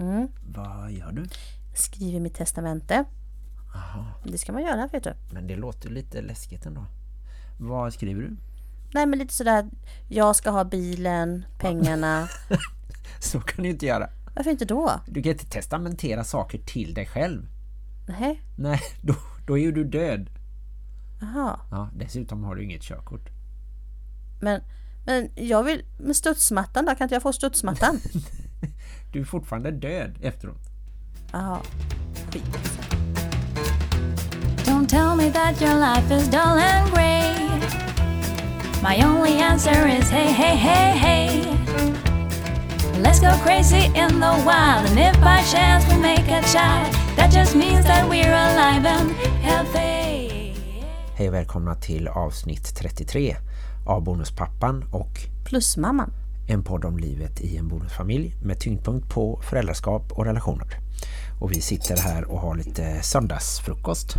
Mm. Vad gör du? Skriver mitt testamente. Jaha, Det ska man göra, vet du. men det låter lite läskigt ändå. Vad skriver du? Nej, men lite sådär, jag ska ha bilen, pengarna. Så kan du inte göra. Varför inte då? Du kan inte testamentera saker till dig själv. Nej, Nej, då, då är ju du död. jaha. Ja, dessutom har du inget körkort. Men, men jag vill, med studsmattan då, kan inte jag få studsmattan? Du är fortfarande död efteråt. Jaha, skit. Don't tell me that your life is dull and grey. My only answer is hey, hey, hey, hey. Let's go crazy in the wild, and if by chance we make a child, that just means that we're alive and healthy. Hej och välkomna till avsnitt 33 av Bonuspappan och Plus mamman. en podd om livet i en bonusfamilj med tyngdpunkt på föräldraskap och relationer. Och vi sitter här och har lite söndagsfrukost.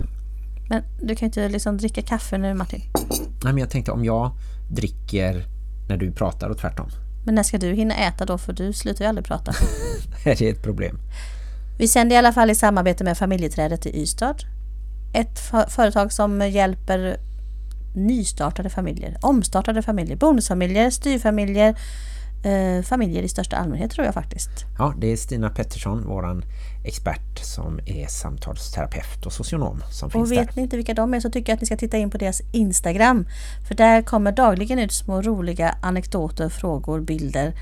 Men du kan ju inte liksom dricka kaffe nu Martin. Nej, men jag tänkte om jag dricker när du pratar och tvärtom. Men när ska du hinna äta då? För du slutar ju aldrig prata. Det är ett problem. Vi sänder i alla fall i samarbete med familjeträdet i Ystad. Ett för- företag som hjälper nystartade familjer, omstartade familjer, bonusfamiljer, styrfamiljer, eh, familjer i största allmänhet tror jag faktiskt. Ja, det är Stina Pettersson, våran expert som är samtalsterapeut och socionom som finns Och vet där. ni inte vilka de är så tycker jag att ni ska titta in på deras Instagram. För där kommer dagligen ut små roliga anekdoter, frågor, bilder.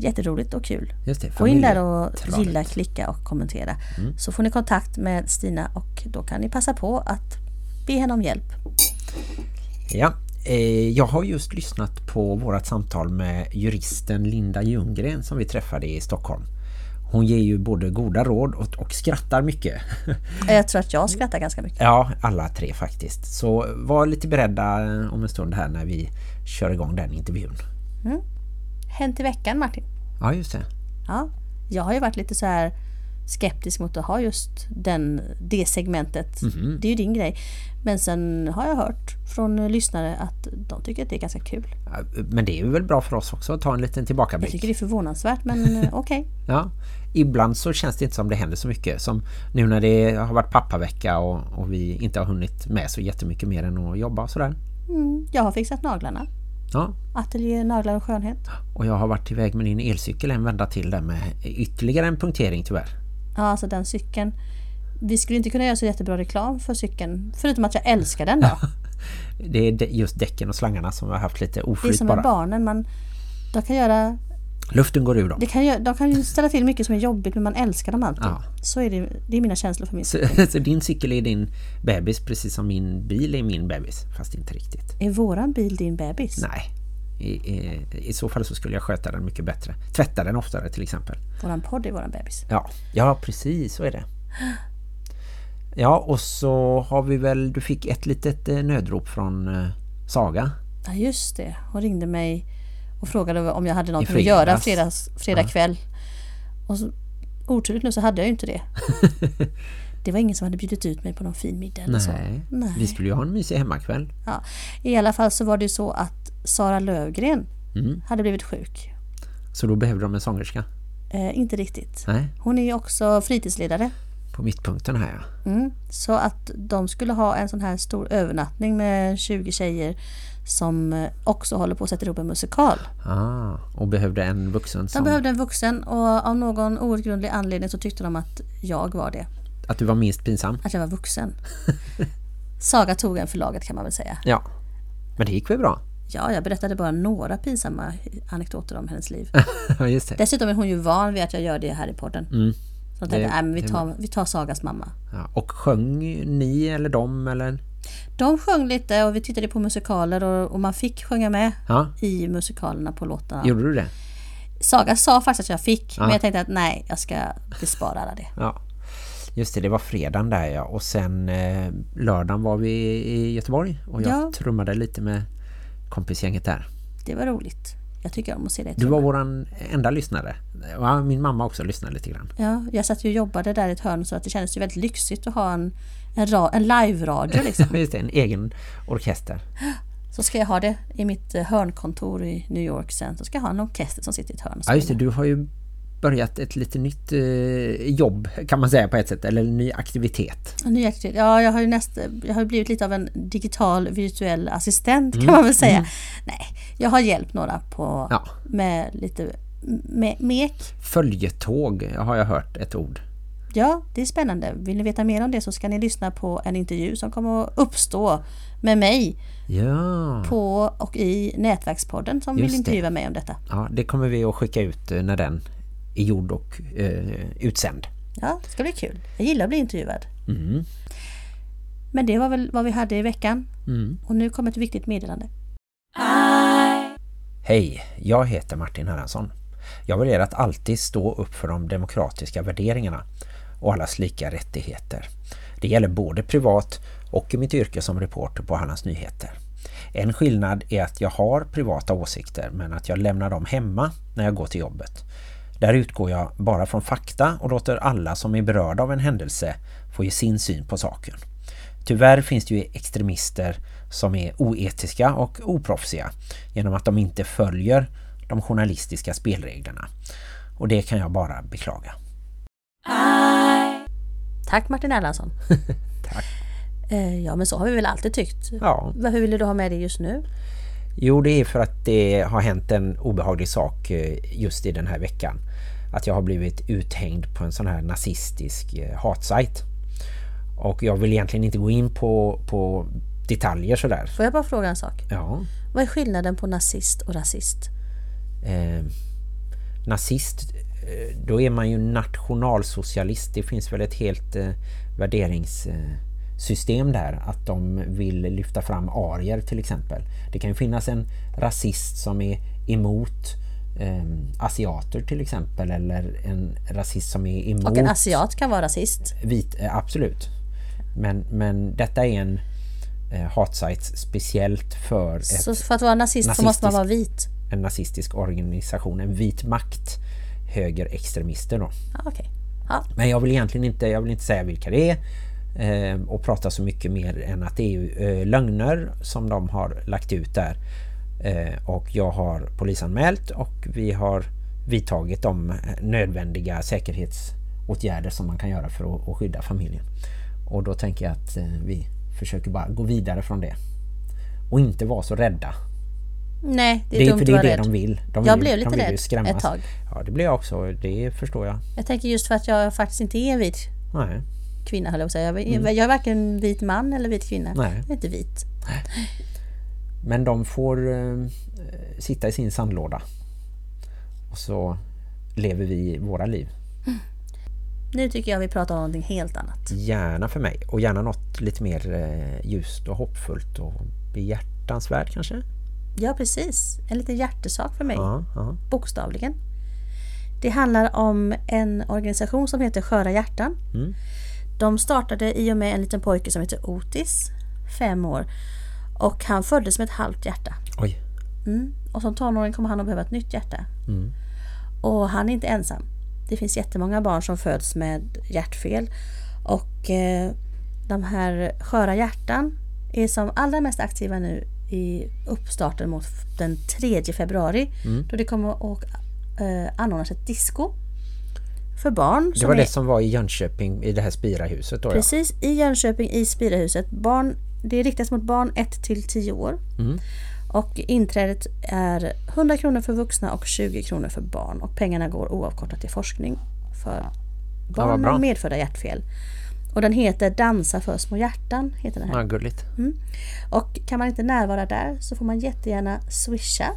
Jätteroligt och kul. Just det, Gå in där och gilla, klicka och kommentera. Mm. Så får ni kontakt med Stina och då kan ni passa på att be henne om hjälp. Ja, eh, jag har just lyssnat på vårat samtal med juristen Linda Ljunggren som vi träffade i Stockholm. Hon ger ju både goda råd och, och skrattar mycket. Jag tror att jag skrattar ganska mycket. ja, alla tre faktiskt. Så var lite beredda eh, om en stund här när vi kör igång den intervjun. Hänt i veckan Martin. Ja, just det. Ja, jag har ju varit lite så här skeptisk mot att ha just den, det segmentet. Mhm. Det är ju din grej. Men sen har jag hört från lyssnare att de tycker att det är ganska kul. Men det är väl bra för oss också att ta en liten Jag tillbakablick. tycker det är förvånansvärt men eh, okej. Ja, ibland så känns det inte som det händer så mycket. Som nu när det har varit pappavecka och, och vi inte har hunnit med så jättemycket mer än att jobba och sådär. Mm, jag har fixat naglarna. Ja, Ateljé, naglar och skönhet. och jag har varit iväg med din elcykel en vända till där med ytterligare en punktering tyvärr. Ja, alltså den cykeln. Vi skulle inte kunna göra så jättebra reklam för cykeln. Förutom att jag älskar den då. Det är just däcken och slangarna som har haft lite Det är oflyt som med bara. barnen. Man, de, kan göra, Luften går ur dem. det kan, de kan ju ställa till mycket som är jobbigt men man älskar dem alltid. Ja. Så är det, det är mina känslor för min Så, så din cykel är din bebis precis som min bil är min bebis. Fast inte riktigt. Är våran bil din bebis? Nej. I, i, I så fall så skulle jag sköta den mycket bättre. Tvätta den oftare till exempel. Våran podd är våran bebis. Ja, ja precis, så är det. Ja, och så har vi väl, du fick ett litet eh, nödrop från eh, Saga. Ja just det. Hon ringde mig och frågade om jag hade något att göra fredags, fredag kväll. Och så, oturligt nu så hade jag ju inte det. det var ingen som hade bjudit ut mig på någon fin middag eller så. Nej. Nej. vi skulle ju ha en mysig hemmakväll. Ja. I alla fall så var det ju så att Sara Lövgren Mm. hade blivit sjuk. Så då behövde de en sångerska. Eh, inte riktigt. Nej, Hon är ju också fritidsledare. på mittpunkten här ja. Mm. Så att de skulle ha en sån här stor övernattning med 20 tjejer som eh, också håller på att sätta ihop en musikal. Ah, och behövde en vuxen De som... behövde en vuxen och av någon outgrundlig anledning så tyckte de att jag var det. Att du var minst pinsam. Att jag var vuxen. Saga tog en för laget kan man väl säga. Ja. Men det gick väl bra? Ja, jag berättade bara några pinsamma anekdoter om hennes liv. Just det. Dessutom är hon ju van vid att jag gör det här i podden. Så jag tänkte, Det- men vi, tar, vi tar Sagas mamma. Ja. Och sjöng ni eller de eller? De sjöng lite och vi tittade på musikaler och, och man fick sjunga med Ja, i musikalerna på låtarna. gjorde du det? Saga sa faktiskt att jag fick, men Ja. jag tänkte att nej, jag ska bespara alla det. Ja. Just det, det var fredagen där ja. Och sen eh, lördagen var vi i Göteborg. Och jag Ja. trummade lite med kompisgänget där. Det var roligt. Jag tycker om att se det. Du var våran enda lyssnare. Ja, min mamma också lyssnade lite grann. Ja, jag satt ju och jobbade där i ett hörn så att det kändes ju väldigt lyxigt att ha en, en, en live-radio liksom. Just det, en egen orkester. Så ska jag ha det i mitt eh, hörnkontor i New York sen. Så ska jag ha en orkester som sitter i ett hörn Ja, just det. Du har ju börjat ett lite nytt eh, jobb kan man säga på ett sätt, eller en ny aktivitet. En ny aktivitet. Ja, jag har ju näst, jag har blivit lite av en digital virtuell assistent Mm. kan man väl säga. Nej, jag har hjälpt några på Ja. med lite med, mek. Följetåg har jag hört ett ord. Ja, det är spännande. Vill ni veta mer om det så ska ni lyssna på en intervju som kommer att uppstå med mig Ja, på och i Nätverkspodden som Just vill det. intervjua mig om detta. ja det kommer vi att skicka ut eh, när den är gjord och eh, utsänd. Ja, det ska bli kul. Jag gillar att bli intervjuad. Mm. Men det var väl vad vi hade i veckan. Mm. Och nu kommer ett viktigt meddelande. Hej, jag heter Martin Herransson. Jag väljer att alltid stå upp för de demokratiska värderingarna och allas lika rättigheter. Det gäller både privat och i mitt yrke som reporter på Hallands Nyheter. En skillnad är att jag har privata åsikter men att jag lämnar dem hemma när jag går till jobbet. Där utgår jag bara från fakta och låter alla som är berörda av en händelse få ge sin syn på saken. Tyvärr finns det ju extremister som är oetiska och oproffsiga genom att de inte följer de journalistiska spelreglerna. Och det kan jag bara beklaga. Tack Martin Erlandsson. Tack. Eh, Ja, men så har vi väl alltid tyckt. Ja, Hur vill du ha med det just nu? jo det är för att det har hänt en obehaglig sak eh, just i den här veckan. Att jag har blivit uthängd på en sån här nazistisk eh, hatsajt. Och jag vill egentligen inte gå in på, på detaljer sådär. Får jag bara fråga en sak? Ja. Vad är skillnaden på nazist och rasist? eh, nazist eh, då är man ju nationalsocialist. Det finns väl ett helt eh, värderingssystem där att de vill lyfta fram arier till exempel. Det kan ju finnas en rasist som är emot eh, asiater till exempel eller en rasist som är emot Och en asiat kan vara rasist. vit, eh, absolut. Men, men detta är en eh, hatsajt speciellt för Så för att vara nazist så måste man vara vit. en nazistisk organisation, en vit makt, högerextremister då. Ja, Okej. Ja. Men jag vill egentligen inte, jag vill inte säga vilka det är eh, och prata så mycket mer än att det är ju, eh, lögner som de har lagt ut där. Eh, och jag har polisanmält och vi har vidtagit de eh, nödvändiga säkerhetsåtgärder som man kan göra för att, skydda familjen. Och då tänker jag att eh, vi försöker bara gå vidare från det. Och inte vara så rädda. Nej, det är Det dumt för det är det rädd. de vill. De Jag vill, blev lite de vill rädd skrämmas. ett tag. Ja, det blev jag också. Det förstår jag. Jag tänker just för att jag faktiskt inte är vit Nej. kvinna höll jag på att säga. Jag är, jag är varken vit man eller vit kvinna. Mm. Nej. Jag är inte vit. Men de får eh, sitta i sin sandlåda. Och så lever vi våra liv. Nu tycker jag vi pratar om någonting helt annat. Gärna för mig. Och gärna något lite mer eh, ljust och hoppfullt och behjärtansvärt kanske. Ja, precis. En liten hjärtesak för mig. Ja, ja. Bokstavligen. Det handlar om en organisation som heter Sköra hjärtan. Mm. De startade i och med en liten pojke som heter Otis, fem år. Och han föddes med ett halvt hjärta. Oj. Mm. Och som tonåring kommer han att behöva ett nytt hjärta. Mm. Och han är inte ensam. Det finns jättemånga barn som föds med hjärtfel. Och eh, de här sköra hjärtan är som allra mest aktiva nu i uppstarten mot den 3 februari. Mm. Då det kommer att eh, anordnas ett disco för barn. Det var är, det som var i Jönköping i det här Spirahuset då ja. Precis, i Jönköping i Spirahuset. Barn, det är riktat mot barn 1 till 10 år. Mm. Och inträdet är 100 kronor för vuxna och 20 kronor för barn. Och pengarna går oavkortat till forskning för barn med medfödda hjärtfel. Och den heter Dansa för små hjärtan. Heter den här. Ja, gulligt. Och kan man inte närvara där så får man jättegärna swisha.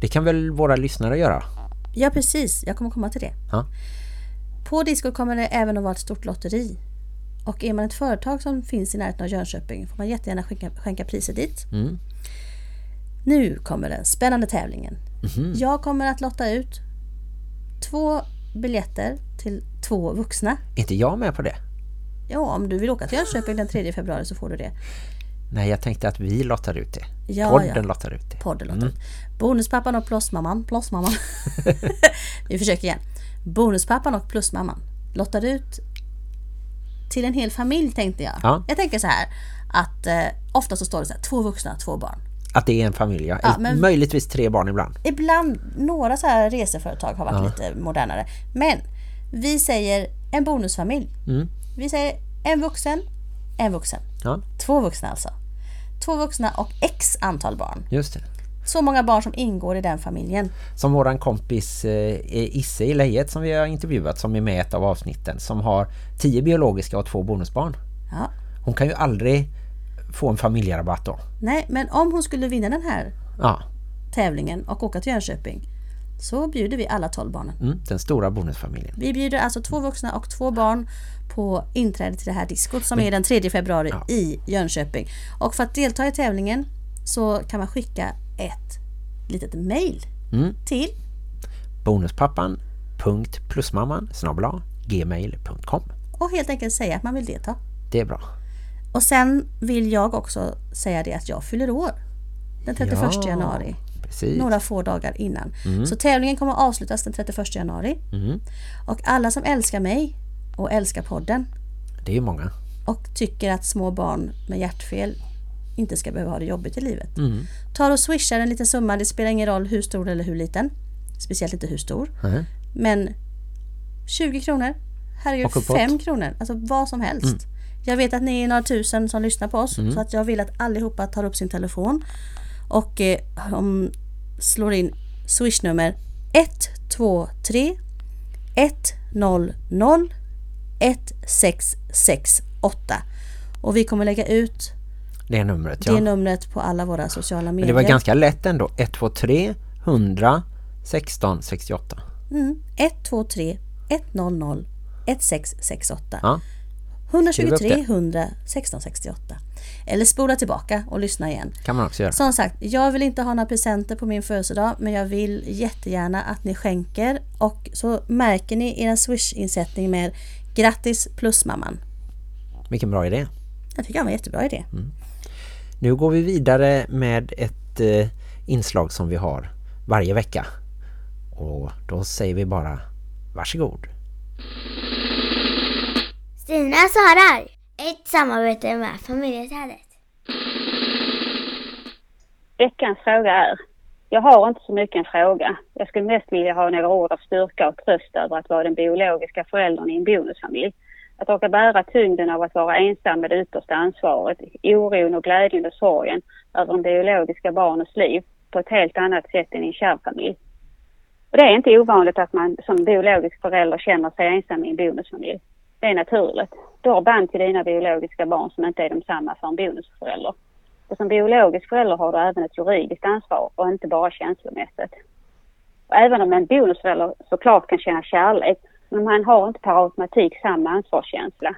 Det kan väl våra lyssnare göra? Ja precis, jag kommer komma till det. Ja. På Discord kommer det även att vara ett stort lotteri. Och är man ett företag som finns i närheten av Jönköping får man jättegärna skänka, skänka priser dit. Mm. Nu kommer den spännande tävlingen. Mhm. Jag kommer att lotta ut två biljetter till två vuxna. Är inte jag med på det? Ja, om du vill åka till Jönköping den 3 februari så får du det. Nej, jag tänkte att vi lottar ut det. Ja, Podden ja. lottar ut det. Podden lottar ut. Bonuspappan och plusmamman. Plusmamman. Vi försöker igen. Bonuspappan och plusmamman lottar ut till en hel familj tänkte jag. Ja. Jag tänker så här att eh, ofta så står det så här, två vuxna, två barn. Att det är en familj, ja. Ja, men- Möjligtvis tre barn ibland. Ibland, några så här reseföretag har varit lite modernare. Men vi säger en bonusfamilj. Mm. Vi säger en vuxen, en vuxen. Ja, Två vuxna alltså. Två vuxna och x antal barn. just det. Så många barn som ingår i den familjen. Som våran kompis eh, Isse i Lejet som vi har intervjuat som är med i ett av avsnitten som har tio biologiska och två bonusbarn. Ja. Hon kan ju aldrig få en familjerabatt då. Nej, men om hon skulle vinna den här Ja, tävlingen och åka till Jönköping så bjuder vi alla 12 barnen. mm, den stora bonusfamiljen. Vi bjuder alltså två vuxna och två barn på inträde till det här diskot som är den 3 februari i Jönköping. Och för att delta i tävlingen så kan man skicka ett litet mail Mm. till Bonuspappan.plusmamman gmail.com och helt enkelt säga att man vill delta. Det är bra. Och sen vill jag också säga det att jag fyller år den 31 Ja, januari. Precis. Några få dagar innan. Så tävlingen kommer att avslutas den 31 januari. Mm. Och alla som älskar mig och älskar podden Det är ju många. och tycker att små barn med hjärtfel inte ska behöva ha det jobbigt i livet. Mm. Tar och swishar en liten summa, det spelar ingen roll hur stor eller hur liten. Speciellt inte hur stor. Mhm. Men 20 kronor, herregud Och uppåt. 5 kronor, alltså vad som helst. Mm. Jag vet att ni är några tusen som lyssnar på oss så att jag vill att allihopa tar upp sin telefon och eh, om, slår in swishnummer 123 100 1668 och vi kommer lägga ut Det är numret, det ja. numret på alla våra sociala Men medier. det var ganska lätt ändå. 123 100 16 68. Mm, 123 100 1668 Ja, Skriv 123 upp det. 100 1668 Eller spola tillbaka och lyssna igen. kan man också göra. Som sagt, jag vill inte ha några presenter på min födelsedag men jag vill jättegärna att ni skänker och så märker ni er Swish-insättning med grattis plus mamman. Vilken bra idé. Jag tycker det var en jättebra idé. Nu går vi vidare med ett eh, inslag som vi har varje vecka. Och då säger vi bara varsågod. Stina svarar. Ett samarbete med familjeträdet. Veckans fråga är. Jag har inte så mycket en fråga. Jag skulle mest vilja ha några ord av styrka och tröst över att vara den biologiska föräldern i en bonusfamilj. Att orka bära tyngden av att vara ensam med det yttersta ansvaret, oron och glädjen och sorgen över de biologiska barnens liv på ett helt annat sätt än i en kärnfamilj. Och det är inte ovanligt att man som biologisk förälder känner sig ensam i en bonusfamilj. Det är naturligt. Du har band till dina biologiska barn som inte är de samma för en bonusförälder. Och som biologisk förälder har du även ett juridiskt ansvar och inte bara känslomässigt. Och även om en bonusförälder såklart kan känna kärlek, men man har inte per automatik samma ansvarskänsla.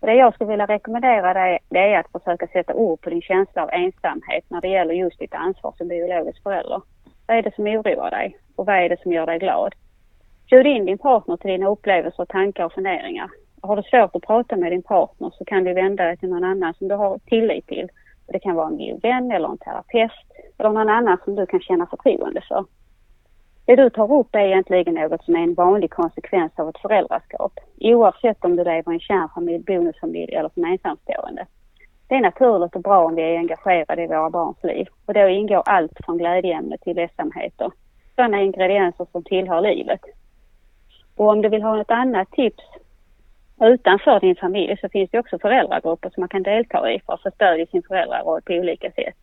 Och det jag skulle vilja rekommendera dig, det är att försöka sätta ord på din känsla av ensamhet när det gäller just ditt ansvar som biologisk förälder. Vad är det som oroar dig? Och vad är det som gör dig glad? Bjud in din partner till dina upplevelser, tankar och funderingar. Har du svårt att prata med din partner så kan du vända dig till någon annan som du har tillit till. Det kan vara en god vän eller en terapeut eller någon annan som du kan känna förtroende för. Det du tar upp är egentligen något som är en vanlig konsekvens av ett föräldraskap. Oavsett om du lever i en kärnfamilj, bonusfamilj eller som ensamstående. Det är naturligt och bra om vi är engagerade i våra barns liv. Och då ingår allt från glädjeämne till ledsamheter. Sådana ingredienser som tillhör livet. Och om du vill ha något annat tips utanför din familj så finns det också föräldragrupper som man kan delta i för att få stöd i sin föräldraroll på olika sätt.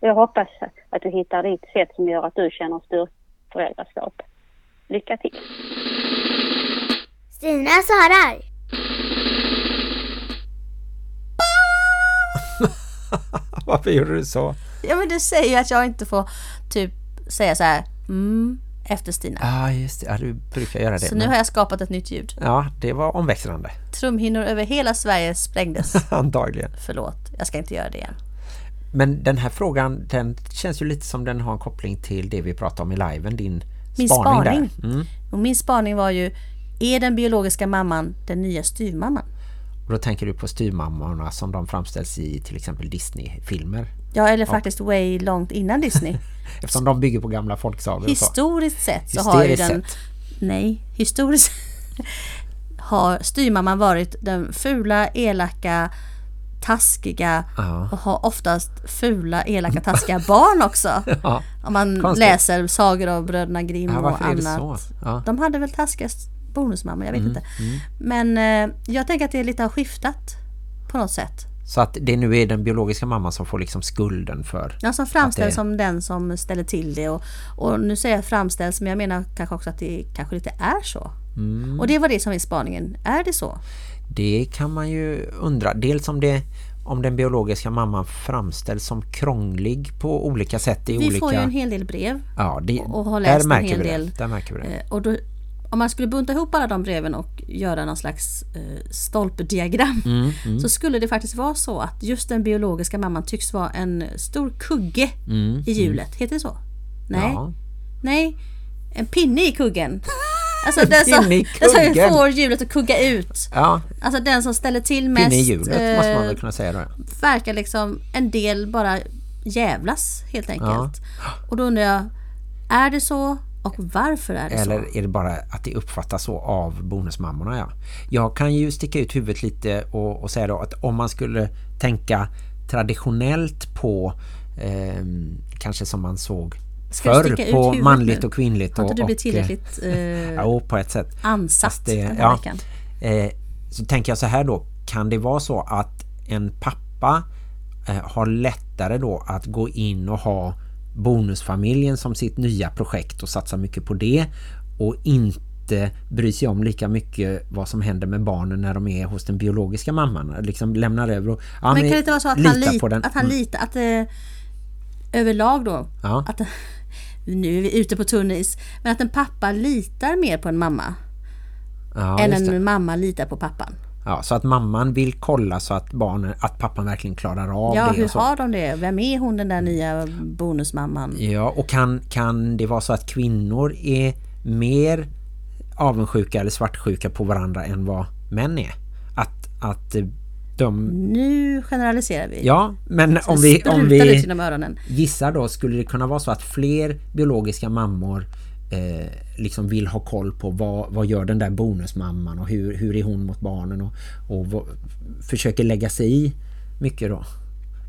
Jag hoppas att du hittar ditt sätt som gör att du känner styrka föräldraskap. Lycka till! Stina svarar. Varför gjorde du så? Ja men du säger ju att jag inte får typ säga så här mm, efter Stina. Ja, ah, just det. Ja, du brukar göra det. Så nu men- har jag skapat ett nytt ljud. Ja, det var omväxlande. Trumhinnor över hela Sverige sprängdes. Antagligen. Förlåt, jag ska inte göra det igen. Men den här frågan, den känns ju lite som den har en koppling till det vi pratade om i liven, din Min spaning, spaning. där. Mm. Och min spaning var ju, är den biologiska mamman den nya styvmamman? Och då tänker du på styrmammorna som de framställs i till exempel Disney-filmer. Ja, eller faktiskt way långt innan Disney. Eftersom de bygger på gamla folksagor och. Historiskt sett så har ju den... Nej, historiskt har styrmamman varit den fula, elaka, taskiga Ja. och har oftast fula, elaka, taskiga barn också. Ja. Om man Konstigt. läser sagor av bröderna Grimm Ja, och är annat. De hade väl taskiga bonusmammor, jag vet Mm, inte. Men eh, jag tänker att det lite har skiftat på något sätt. Så att det nu är den biologiska mamman som får liksom skulden för... Ja, som framställs det- som den som ställer till det. Och, och nu säger jag framställs, men jag menar kanske också att det kanske lite är så. Mm. Och det var det som är spaningen. Är det så? Det kan man ju undra. Dels om det om den biologiska mamman framställs som krånglig på olika sätt i Vi olika... får ju en hel del brev. ja, det, och har läst en hel del. Där märker vi det. Eh, Och då, om man skulle bunta ihop alla de breven och göra någon slags eh, stolpdiagram Mm, så skulle det faktiskt vara så att just den biologiska mamman tycks vara en stor kugge Mm, i hjulet. Heter det så? Nej. Ja. Nej. En pinne i kuggen. Alltså den som, den som kuggen. får hjulet att kugga ut. ja, Alltså den som ställer till mest. pinne i hjulet måste man eh, väl kunna säga då. ja. verkar liksom en del bara jävlas helt enkelt. Och då undrar jag, är det så och varför är det så? Eller är det bara att det uppfattas så av bonusmammorna? Ja. Jag kan ju sticka ut huvudet lite och, och säga då att om man skulle tänka traditionellt på ehm, kanske som man såg Ska förr på manligt och kvinnligt. Har inte du blivit och, eh, tillräckligt eh, Jo, på ett sätt. ansatt det- den här ja. veckan? Eh, så tänker jag så här då, kan det vara så att en pappa eh, har lättare då att gå in och ha bonusfamiljen som sitt nya projekt och satsa mycket på det och inte bry sig om lika mycket vad som händer med barnen när de är hos den biologiska mamman. Liksom lämnar över och ja, Men kan det inte vara så att han, lit, på den. att han Mm. litar, att eh, överlag då, Ja. att nu är vi ute på tunn is, men att en pappa litar mer på en mamma Ja, än en mamma litar på pappan. ja, så att mamman vill kolla så att barnen, att pappan verkligen klarar av Ja, det. hur och så. har de det? Vem är hon den där nya bonusmamman? Ja, och kan, kan det vara så att kvinnor är mer avundsjuka eller svartsjuka på varandra än vad män är? Att, att de... Nu generaliserar vi. Ja, men Så om vi, om vi gissar då skulle det kunna vara så att fler biologiska mammor eh, liksom vill ha koll på vad, vad gör den där bonusmamman och hur, hur är hon mot barnen och, och vad, försöker lägga sig i mycket då?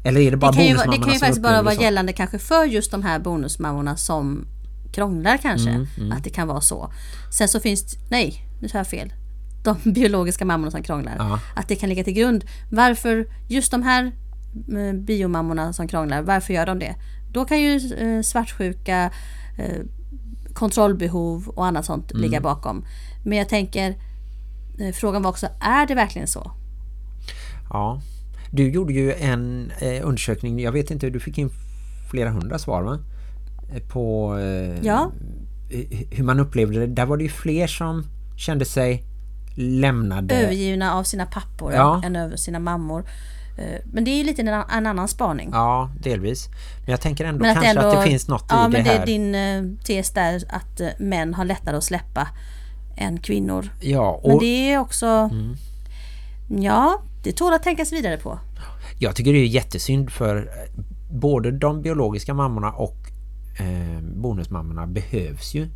Eller är det bara Det kan ju, det kan ju faktiskt bara vara så? gällande kanske för just de här bonusmammorna som krånglar kanske. Mm, Att det kan vara så. Sen så finns nej, nu tar jag fel. De biologiska mammorna som krånglar. Ja. Att det kan ligga till grund. Varför just de här eh, biomammorna som krånglar, varför gör de det? Då kan ju eh, svartsjuka, eh, kontrollbehov och annat sånt Mm. ligga bakom. Men jag tänker, frågan var också, är det verkligen så? Ja. Du gjorde ju en undersökning, jag vet inte, du fick in flera hundra svar va? På Ja. hur man upplevde det. Där var det ju fler som kände sig lämnade. övergivna av sina pappor Ja. än över sina mammor. Eh, Men det är ju lite en, en annan spaning. Ja, delvis. Men jag tänker ändå men kanske att det finns något ja, i det men det här. är din eh, tes där att eh, män har lättare att släppa än kvinnor. Ja, Men och det är också... Ja, det tål att tänkas vidare på. jag tycker det är jättesynd för både de biologiska mammorna och eh, bonusmammorna behövs ju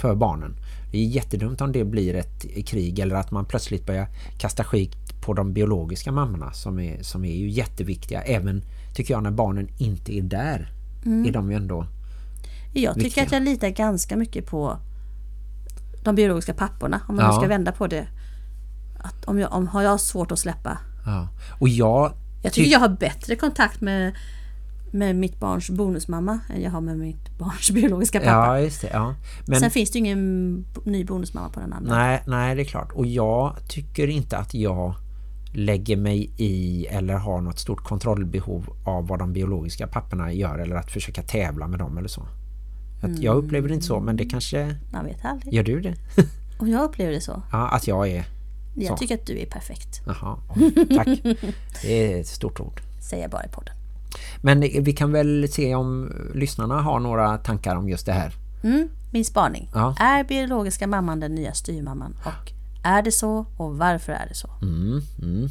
för barnen. Det är jättedumt om det blir ett krig eller att man plötsligt börjar kasta skit på de biologiska mammorna som är, som är ju jätteviktiga. Även tycker jag när barnen inte är där är de ju ändå Jag tycker Viktiga. att jag litar ganska mycket på de biologiska papporna. Om man Ja. ska vända på det. Att om jag, om, har jag svårt att släppa. ja. Och jag Jag tycker Ty- jag har bättre kontakt med, med mitt barns bonusmamma än jag har med mitt barns biologiska pappa. Ja, just det. Ja. Men Sen finns det ju ingen ny bonusmamma på den andra. Nej, nej, det är klart. Och jag tycker inte att jag lägger mig i eller har något stort kontrollbehov av vad de biologiska papporna gör eller att försöka tävla med dem eller så. Att Jag upplever det inte så, men det kanske... Man vet aldrig. Gör du det? Och jag upplever det så. ja, att jag är... Jag Så. tycker att du är perfekt. Jaha, tack. Det är ett stort ord. Säger jag bara i podden. Men vi kan väl se om lyssnarna har några tankar om just det här. Mm, min spaning. Ja. Är biologiska mamman den nya styrmamman? Och är det så? Och varför är det så? Mm, mm.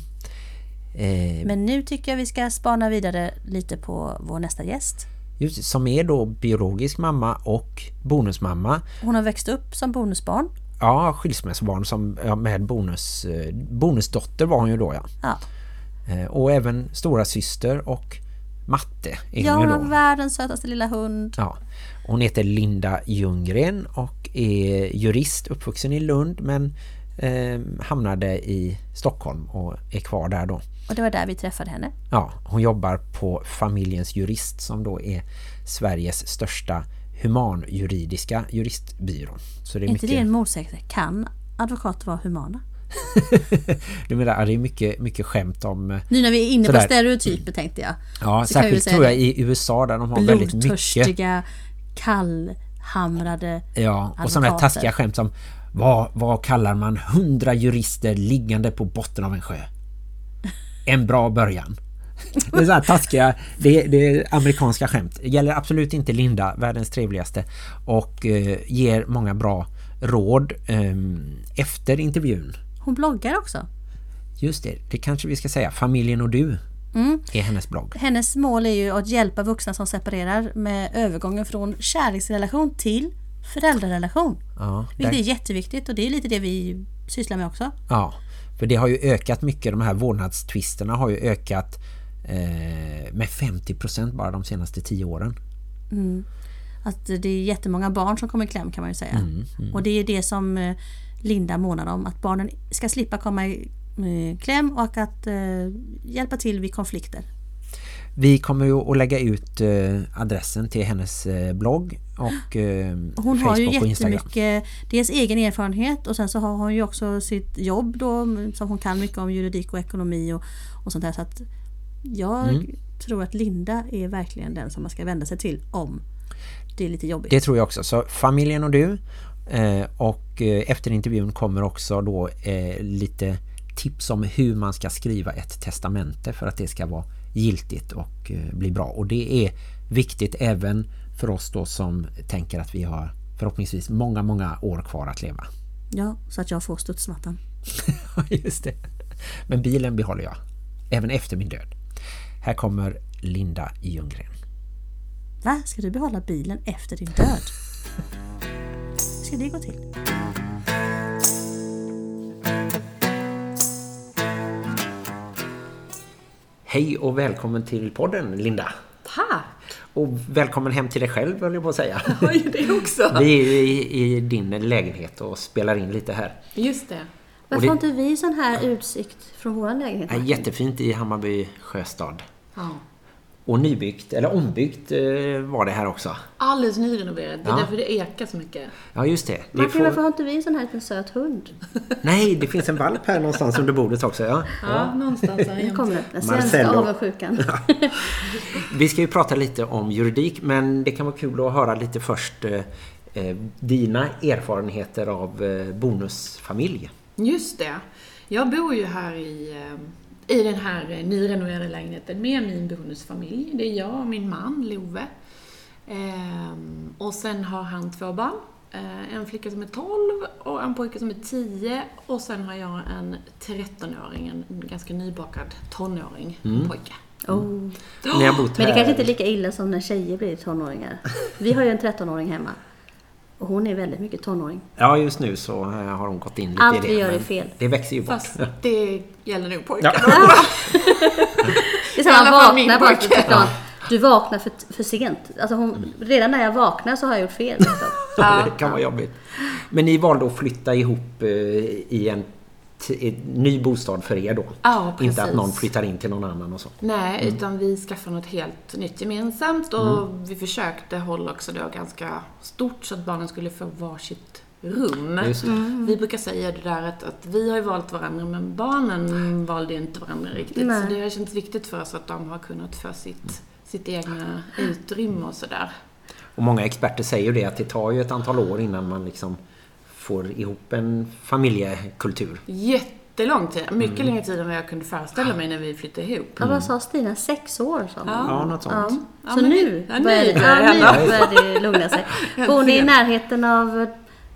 Eh, Men nu tycker jag vi ska spana vidare lite på vår nästa gäst. just, som är då biologisk mamma och bonusmamma. Hon har växt upp som bonusbarn. Ja, skilsmässobarn som ja, med bonus eh, bonusdotter var hon ju då ja. Ja. Eh, och även stora syster och matte är Ja, hon hon har då. världens sötaste lilla hund. Ja. Hon heter Linda Ljunggren och är jurist uppvuxen i Lund men eh, hamnade i Stockholm och är kvar där då. Och det var där vi träffade henne. Ja, hon jobbar på Familjens jurist som då är Sveriges största humanjuridiska juristbyrå. Så det är inte mycket, det en motsägelse? Kan advokater vara humana? Du menar, det är mycket, mycket skämt om... eh, Nu när vi är inne på stereotyper tänkte jag. Ja, Så särskilt säga tror jag i USA där de har väldigt mycket... Blodtörstiga, kallhamrade Ja, och sådana här taskiga skämt som vad, vad kallar man hundra jurister liggande på botten av en sjö? En bra början. Det är så här taskiga, det det är amerikanska skämt. Det gäller absolut inte Linda, världens trevligaste. Och eh, ger många bra råd ehm, efter intervjun. Hon bloggar också. Just det, det kanske vi ska säga. Familjen och du Mm. är hennes blogg. Hennes mål är ju att hjälpa vuxna som separerar med övergången från kärleksrelation till föräldrarelation. Ja, Vilket där- är jätteviktigt och det är lite det vi sysslar med också. Ja, för det har ju ökat mycket. De här vårdnadstvisterna har ju ökat eh, med 50% bara de senaste tio åren. Att det är jättemånga barn som kommer i kläm kan man ju säga. Mm, Och det är det som eh, Linda månar om. Att barnen ska slippa komma i eh, kläm och att eh, hjälpa till vid konflikter. Vi kommer ju att lägga ut adressen till hennes blogg och Hon har ju Facebook och Instagram. jättemycket, dels egen erfarenhet och sen så har hon ju också sitt jobb då som hon kan mycket om juridik och ekonomi och, och sånt där. Så att jag Mm. tror att Linda är verkligen den som man ska vända sig till om det är lite jobbigt. Det tror jag också. Så familjen och du eh, och eh, efter intervjun kommer också då eh, lite tips om hur man ska skriva ett testamente för att det ska vara giltigt och eh, bli bra. Och det är viktigt även för oss då som tänker att vi har förhoppningsvis många, många år kvar att leva. Ja, så att jag får studsmattan. Ja, Just det. Men bilen behåller jag. Även efter min död. Här kommer Linda Ljunggren. Va? Ska du behålla bilen efter din död? Hur ska det gå till? Hej och välkommen till podden Linda. Tack! Och välkommen hem till dig själv höll jag på att säga. Oj, det också. Vi är ju i, i din lägenhet och spelar in lite här. Just det. Varför det- har inte vi sån här utsikt från vår lägenhet? Ja, jättefint i Hammarby sjöstad. Ja. Och nybyggt, eller ombyggt eh, var det här också. Alldeles nyrenoverat. Det är Ja. därför det ekar så mycket. Ja, just det. det Martin, varför får... har inte vi sån här liten söt hund? Nej, det finns en valp här någonstans under bordet också. Ja. Ja, någonstans här kommer den, svenska avundsjukan. Vi ska ju prata lite om juridik, men det kan vara kul att höra lite först eh, eh, dina erfarenheter av eh, bonusfamilj. Just det. Jag bor ju här i, eh, i den här eh, nyrenoverade lägenheten med min bonusfamilj. Det är jag och min man Love. Ehm, och sen har han två barn. Eh, En flicka som är 12 och en pojke som är 10. Och sen har jag en 13-åring, en ganska nybakad tonåring, en pojke. Oh. Har bott Men det kanske inte är lika illa som när tjejer blir tonåringar. Vi har ju en 13-åring hemma. Och hon är väldigt mycket tonåring. Ja, just nu så eh, har hon gått in lite Allt i det. vi gör är fel. Det växer ju bort. Fast det gäller nog pojkar. Ja. Det är så min vaknar bara Du vaknar för, för sent. Alltså hon, redan när jag vaknar så har jag gjort fel. Liksom. det kan vara jobbigt. Men ni valde att flytta ihop eh, i en ny bostad för er då? Ja, Inte att någon flyttar in till någon annan och så? Nej, utan vi skaffade något helt nytt gemensamt och vi försökte hålla också då ganska stort så att barnen skulle få varsitt rum. Just det. Vi brukar säga det där att, att vi har ju valt varandra men barnen valde inte varandra riktigt. Nej. Så det har känts viktigt för oss att de har kunnat få sitt, sitt egna utrymme och sådär. Och många experter säger ju det att det tar ju ett antal år innan man liksom får ihop en familjekultur. Jättelång tid, mycket längre tid än vad jag kunde föreställa mig när vi flyttade ihop. Ja, vad sa Stina? Sex år sa hon. Ja, något sånt. Ja. Ja, Så nu ja, nu börjar det, ja, det lugna sig. Bor ni i närheten av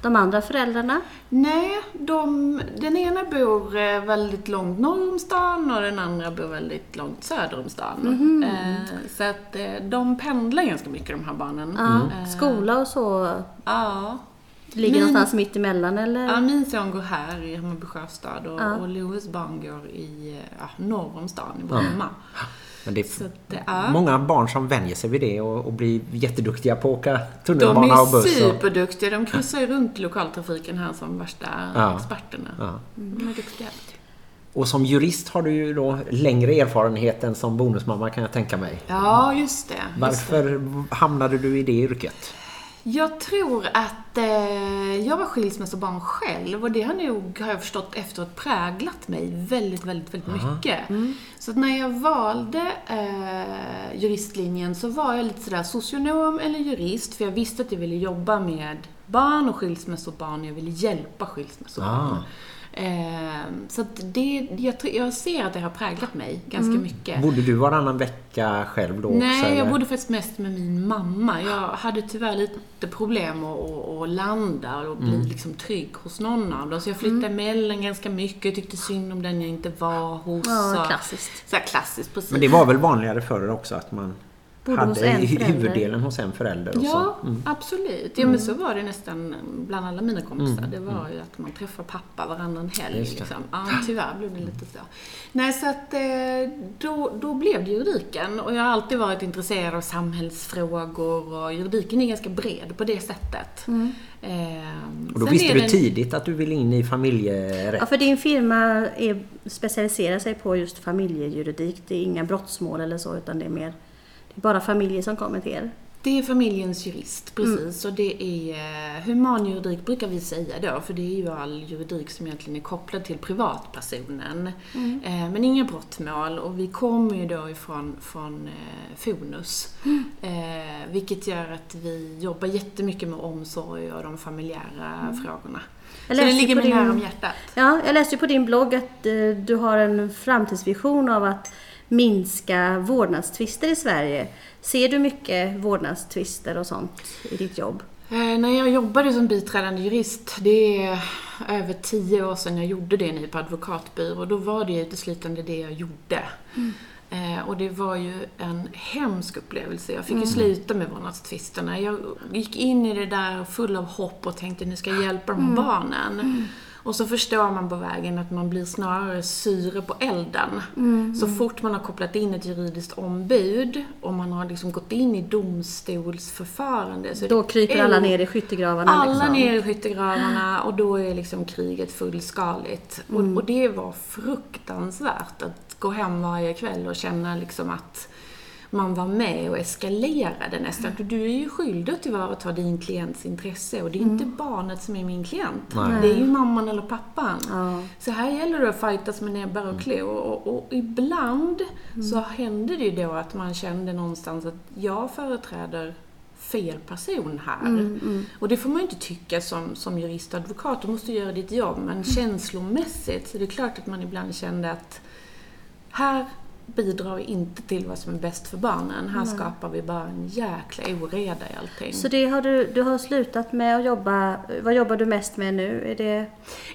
de andra föräldrarna? Nej, de, den ena bor eh, väldigt långt norr om stan och den andra bor väldigt långt söder om stan. Mhm. Eh, så att eh, de pendlar ganska mycket de här barnen. Ja. Eh, Skola och så? Ja. Ligger Min- någonstans mitt emellan eller? Ja, min son går här i Hammarby sjöstad och, Ja. och Loes barn går i ja, norr om stan, i Bromma. Men det är det är... många barn som vänjer sig vid det och, och blir jätteduktiga på att åka De tunnelbana och är buss. Och, superduktiga. De kryssar ju runt i lokaltrafiken här som värsta Ja. experterna. ja. De är duktiga. och som jurist har du ju då längre erfarenhet än som bonusmamma kan jag tänka mig. Ja, just det. Just det. Varför hamnade du i det yrket? Jag tror att eh, jag var skilsmässobarn själv och det har nog, har jag förstått efteråt, präglat mig väldigt, väldigt, väldigt mycket. Så att när jag valde eh, juristlinjen så var jag lite sådär socionom eller jurist för jag visste att jag ville jobba med barn och skilsmässobarn. Jag ville hjälpa skilsmässobarn. Ah. Eh, så att det, jag, tror- jag ser att det har präglat mig ganska mycket. Bodde du varannan vecka själv då också? Nej, jag eller? bodde faktiskt mest med min mamma. Jag hade tyvärr lite problem att, att, att landa och bli Mm. liksom trygg hos någon av dem. Så jag flyttade emellan ganska mycket. Jag tyckte synd om den jag inte var hos. Ja, klassiskt. Så här klassiskt, precis. Men det var väl vanligare förr också att man Hade huvuddelen hos en förälder. Och Ja, så. Mm. absolut. Ja, men så var det nästan bland alla mina kompisar. Det var ju att man träffade pappa varannan helg. Mm. Liksom. Ja, tyvärr blev det lite så. Nej, så att eh, då, då blev det juridiken. Och jag har alltid varit intresserad av samhällsfrågor och juridiken är ganska bred på det sättet. Mm. Ehm, Och då visste du tidigt att du ville in i familjerätt? Ja, för din firma är, specialiserar sig på just familjejuridik. Det är inga brottsmål eller så utan det är mer det är bara familjer som kommer till er. Det är familjens jurist, Mm. precis. Och det är eh, humanjuridik brukar vi säga då, för det är ju all juridik som egentligen är kopplad till privatpersonen. Mm. Eh, men inga brottmål. Och vi kommer ju då ifrån från eh, Fonus. Mm. Eh, vilket gör att vi jobbar jättemycket med omsorg och de familjära Mm. frågorna. Så det ligger mig nära om hjärtat. Ja, jag läste ju på din blogg att du har en framtidsvision av att minska vårdnadstvister i Sverige. Ser du mycket vårdnadstvister och sånt i ditt jobb? Eh, när jag jobbade som biträdande jurist, det är över tio år sedan jag gjorde det nu på advokatbyrå, då var det uteslutande det jag gjorde. Eh, och det var ju en hemsk upplevelse. Jag fick ju sluta med vårdnadstvisterna. Jag gick in i det där full av hopp och tänkte nu ska jag hjälpa de här barnen. Och så förstår man på vägen att man blir snarare syre på elden. Så fort man har kopplat in ett juridiskt ombud och man har liksom gått in i domstolsförfarande så är Då kryper alla el- ner i skyttegravarna. alla liksom. ner i skyttegravarna och då är liksom kriget fullskaligt. Och, och det var fruktansvärt att gå hem varje kväll och känna liksom att man var med och eskalerade nästan. För du är ju skyldig att tillvarata din klients intresse och det är inte barnet som är min klient. Nej. Det är ju mamman eller pappan. Ja. Så här gäller det att fightas med näbbar och klor. Och, och, och ibland så hände det ju då att man kände någonstans att jag företräder fel person här. Och det får man ju inte tycka som, som jurist och advokat. Du måste göra ditt jobb. Men känslomässigt så är det klart att man ibland kände att här bidrar inte till vad som är bäst för barnen. Här skapar vi bara en jäkla oreda i allting. Så det har du, du har slutat med att jobba, vad jobbar du mest med nu? Är det,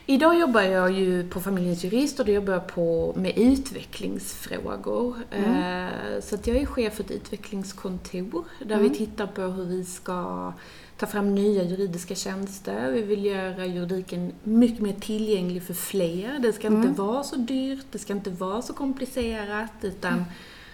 Idag jobbar jag ju på Familjens Jurist och då jobbar jag på, med utvecklingsfrågor. Eh, så att jag är chef för ett utvecklingskontor där vi tittar på hur vi ska ta fram nya juridiska tjänster. Vi vill göra juridiken mycket mer tillgänglig för fler. Det ska inte vara så dyrt, det ska inte vara så komplicerat utan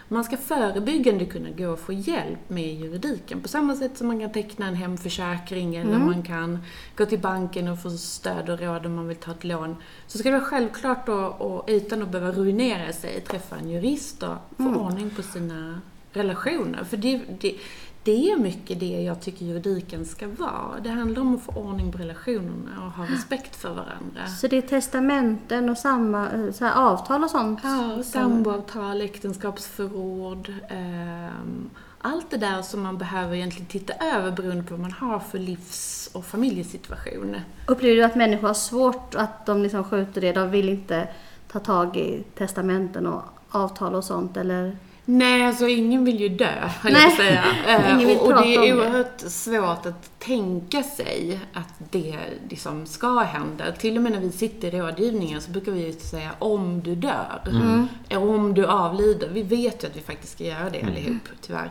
man ska förebyggande kunna gå och få hjälp med juridiken. På samma sätt som man kan teckna en hemförsäkring eller man kan gå till banken och få stöd och råd om man vill ta ett lån. Så ska det vara självklart då, och utan att behöva ruinera sig, träffa en jurist och få ordning på sina relationer. För det, det, det är mycket det jag tycker juridiken ska vara. Det handlar om att få ordning på relationerna och ha respekt för varandra. så det är testamenten och samma, eh, så avtal och sånt? Ja, samboavtal, äktenskapsförord. ehm, allt det där som man behöver egentligen titta över beroende på vad man har för livs och familjesituation. Upplever du att människor har svårt att de liksom skjuter det? De vill inte ta tag i testamenten och avtal och sånt eller? Nej, alltså ingen vill ju dö, höll Nej, jag säga. Eh, ingen vill och, och prata det om är det. oerhört svårt att tänka sig att det liksom ska hända. Till och med när vi sitter i rådgivningen så brukar vi ju säga om du dör. Mm. Eller om du avlider. Vi vet ju att vi faktiskt ska göra det allihop, tyvärr.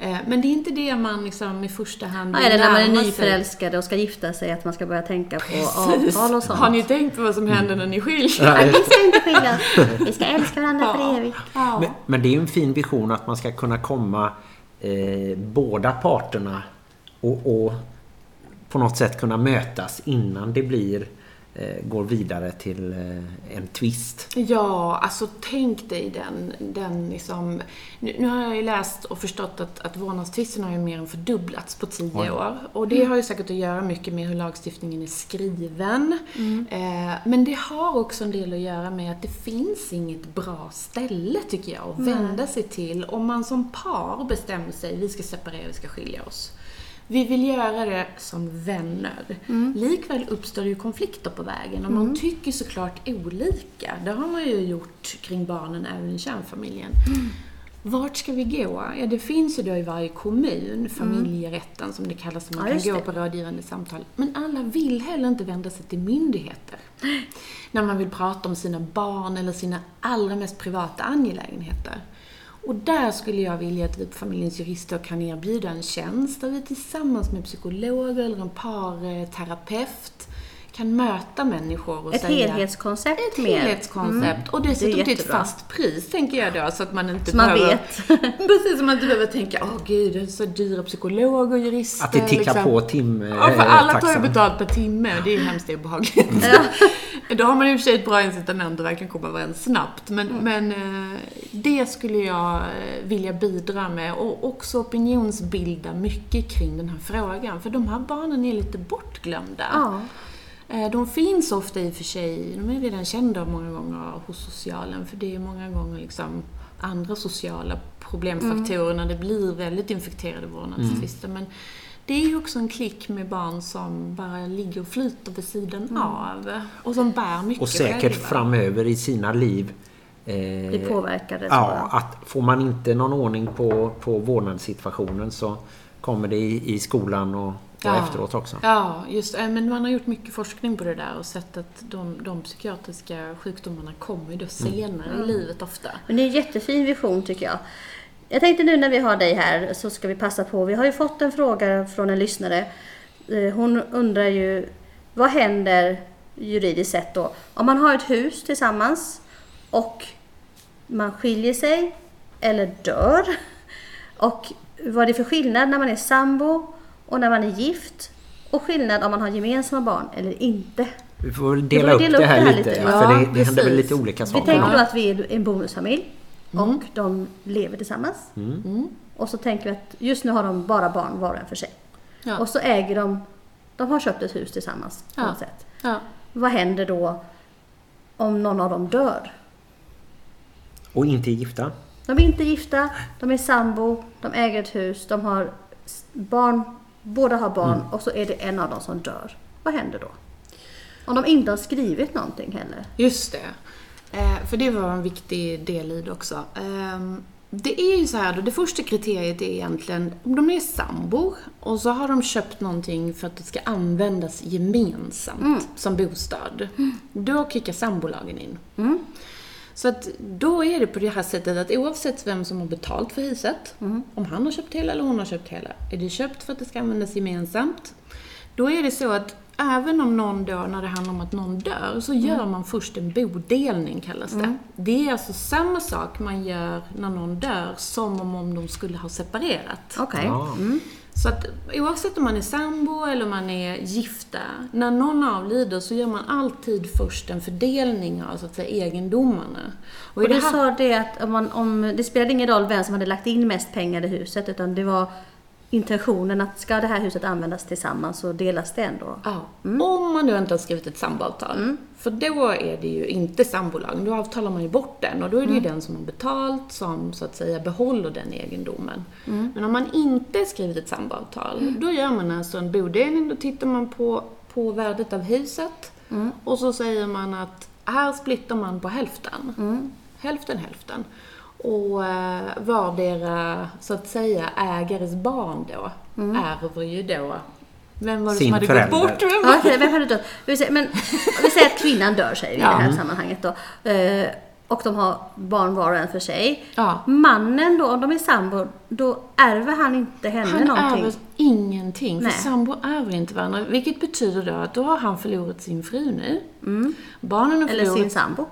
Eh, Men det är inte det man liksom i första hand Ja, eller när man är nyförälskade och ska gifta sig, att man ska börja tänka på Precis. avtal och sånt. Har ni tänkt på vad som händer när ni skiljs? Nej. Vi ska inte skiljas. Vi ska älska varandra för evigt. Ja. Men, men det är ju en fin vision att man ska kunna komma eh, båda parterna och, och på något sätt kunna mötas innan det blir går vidare till eh, en twist. Ja, alltså tänk dig den, den liksom... Nu, nu har jag ju läst och förstått att, att vårdnadstvisterna har ju mer än fördubblats på tio Oj. år. Och det har ju säkert att göra mycket med hur lagstiftningen är skriven. Eh, men det har också en del att göra med att det finns inget bra ställe, tycker jag, att vända sig till om man som par bestämmer sig, vi ska separera, vi ska skilja oss. Vi vill göra det som vänner. Likväl uppstår det ju konflikter på vägen och man tycker såklart olika. Det har man ju gjort kring barnen även i kärnfamiljen. Vart ska vi gå? Ja, det finns ju då i varje kommun familjerätten som det kallas, som man Ja, kan gå på rådgivande samtal. Men alla vill heller inte vända sig till myndigheter. När man vill prata om sina barn eller sina allra mest privata angelägenheter. Och där skulle jag vilja att vi på Familjens Jurister kan erbjuda en tjänst där vi tillsammans med psykologer eller en parterapeut kan möta människor och Ett säga helhetskoncept ett mer. helhetskoncept. Och dessutom Det är till ett fast pris, tänker jag då, så att man inte Så man behöver... vet. Precis, som man inte behöver tänka, åh gud, det är så dyra psykologer och jurister. Att det tickar liksom. på tim eh, Ja, för alla tar ju betalt per timme och det är ju hemskt obehagligt. Då har man i och för sig ett bra incitament att verkligen komma överens snabbt. Men, men eh, det skulle jag eh, vilja bidra med och också opinionsbilda mycket kring den här frågan. För de här barnen är lite bortglömda. Ja. Eh, De finns ofta i och för sig, de är redan kända många gånger hos socialen för det är många gånger liksom andra sociala problemfaktorer när det blir väldigt infekterade vårdnadstvister. Men det är ju också en klick med barn som bara ligger och flyter vid sidan av och som bär mycket Och säkert själva. framöver i sina liv eh, påverkade. Ja, att får man inte någon ordning på, på vårdnadssituationen så kommer det i, i skolan och, och Ja. efteråt också. Ja, just det. Men man har gjort mycket forskning på det där och sett att de, de psykiatriska sjukdomarna kommer ju då senare i livet ofta. Men det är en jättefin vision tycker jag. Jag tänkte nu när vi har dig här så ska vi passa på. Vi har ju fått en fråga från en lyssnare. Eh, Hon undrar ju vad händer juridiskt sett då om man har ett hus tillsammans och man skiljer sig eller dör. Och vad är det för skillnad när man är sambo och när man är gift och skillnad om man har gemensamma barn eller inte. Vi får väl Vi dela, får upp, det här lite, ja, för det, det händer väl lite olika Vi saker. tänker Ja. då att vi är en bonusfamilj och de lever tillsammans. Och så tänker vi att just nu har de bara barn var och en för sig. Ja. Och så äger de, de har köpt ett hus tillsammans på Ja. något sätt. Ja. Vad händer då om någon av dem dör? Och inte är gifta. De är inte gifta, de är sambo, de äger ett hus, de har barn, båda har barn och så är det en av dem som dör. Vad händer då? Om de inte har skrivit någonting heller. Just det. Eh, för det var en viktig del i det också. Ehm, det är ju så här då, det första kriteriet är egentligen om de är sambor och så har de köpt någonting för att det ska användas gemensamt som bostad. Då kickar sambolagen in. Så att då är det på det här sättet att oavsett vem som har betalt för huset, om han har köpt hela eller hon har köpt hela, är det köpt för att det ska användas gemensamt, då är det så att även om någon dör, när det handlar om att någon dör, så gör man först en bodelning kallas det. Det är alltså samma sak man gör när någon dör som om, om de skulle ha separerat. Okej. Ja. Så att oavsett om man är sambo eller om man är gifta, när någon avlider så gör man alltid först en fördelning av så att säga, egendomarna. Och det du här- sa det att om man, om, det spelade ingen roll vem som hade lagt in mest pengar i huset utan det var intentionen att ska det här huset användas tillsammans så delas det ändå. Ja, om man då inte har skrivit ett samboavtal. För då är det ju inte sambolagen, då avtalar man ju bort den och då är det ju den som har betalt som så att säga behåller den egendomen. Men om man inte skrivit ett samboavtal, då gör man alltså en bodelning, då tittar man på, på värdet av huset och så säger man att här splittar man på hälften. Hälften hälften. Och eh, vardera, så att säga, ägares barn då ärver ju då vem var det Sin som hade förälder. gått bort? Vem Okej, vem hade dött? Vi säger, men vi säger att kvinnan dör säger vi i Ja. det här sammanhanget då. Och de har barn var och en för sig. Ja. Mannen då, om de är sambo, då ärver han inte henne Han någonting. ärver ingenting, Nej. för sambo ärver inte varandra. Vilket betyder då att då har han förlorat sin fru nu. Barnen har Eller förlorat... sin sambo.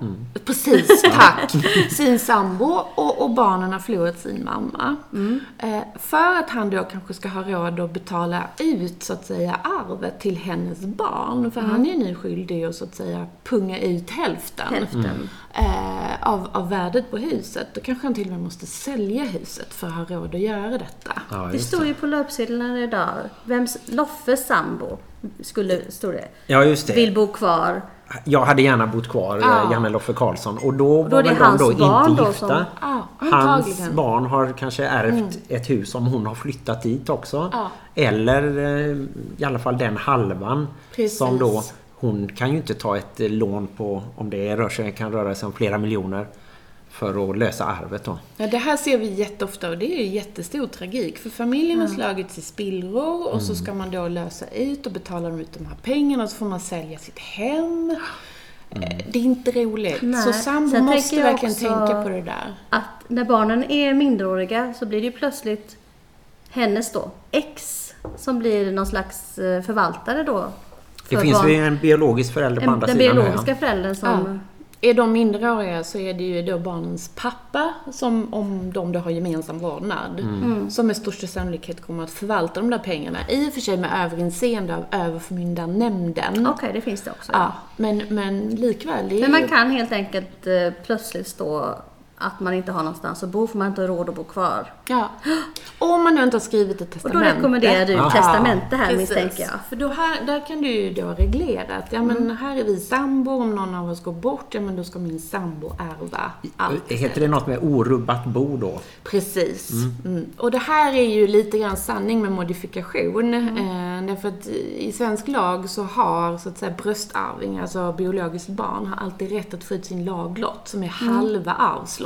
Precis, tack! sin sambo och, och barnen har förlorat sin mamma. Eh, för att han då kanske ska ha råd att betala ut, så att säga, arvet till hennes barn. För han är ju nu skyldig att, så att säga, punga ut hälften. Hälften. Eh, av, av värdet på huset. Då kanske han till och med måste sälja huset för att ha råd att göra detta. Ja, Det står ju på löpsedlarna idag. Vems Loffes sambo skulle, stod det. ja, just det. Vill bo kvar. Jag hade gärna bott kvar, Ja. ja. Janne Loffe Karlsson. Och då då var det väl de hans då barn inte då gifta. som- Ja, Hans. Mm. barn har kanske ärvt ett hus som hon har flyttat dit också. Ja. Eller eh, i alla fall den halvan. Precis. Som då, hon kan ju inte ta ett eh, lån på, om det rör sig, kan röra sig om flera miljoner. För att lösa arvet då. Ja, det här ser vi jätteofta och det är ju jättestor tragik. För familjen har slagits i spillror och så ska man då lösa ut och betala dem ut de här pengarna och så får man sälja sitt hem. Eh, Det är inte roligt. Nej. Så sambo måste verkligen tänka på det där. Att när barnen är minderåriga så blir det ju plötsligt hennes då, ex, som blir någon slags eh, förvaltare då. Det finns barn. ju en biologisk förälder på En- andra Den sidan. här, biologiska föräldern som... Är de minderåriga så är det ju då barnens pappa, som, om de då har gemensam vårdnad, Mm. som med största sannolikhet kommer att förvalta de där pengarna. I och för sig med överinseende av överförmyndarnämnden. Okej, det finns det också. Ja, men, men likväl. Men man ju- kan helt enkelt eh, plötsligt stå att man inte har någonstans att bo för man inte har råd att bo kvar. Ja. Om man nu inte har skrivit ett Och testamente. då rekommenderar du Ja. testamente här precis. misstänker jag. För då här, där kan du ju då reglera att ja, men Mm. här är vi sambo, om någon av oss går bort, ja men då ska min sambo ärva allt. Heter det något med orubbat bo då? Precis. Mm. Och det här är ju lite grann sanning med modifikation. Mm. Eh, därför att i svensk lag så har så att säga bröstarving, alltså biologiskt barn, har alltid rätt att få ut sin laglott som är Mm. halva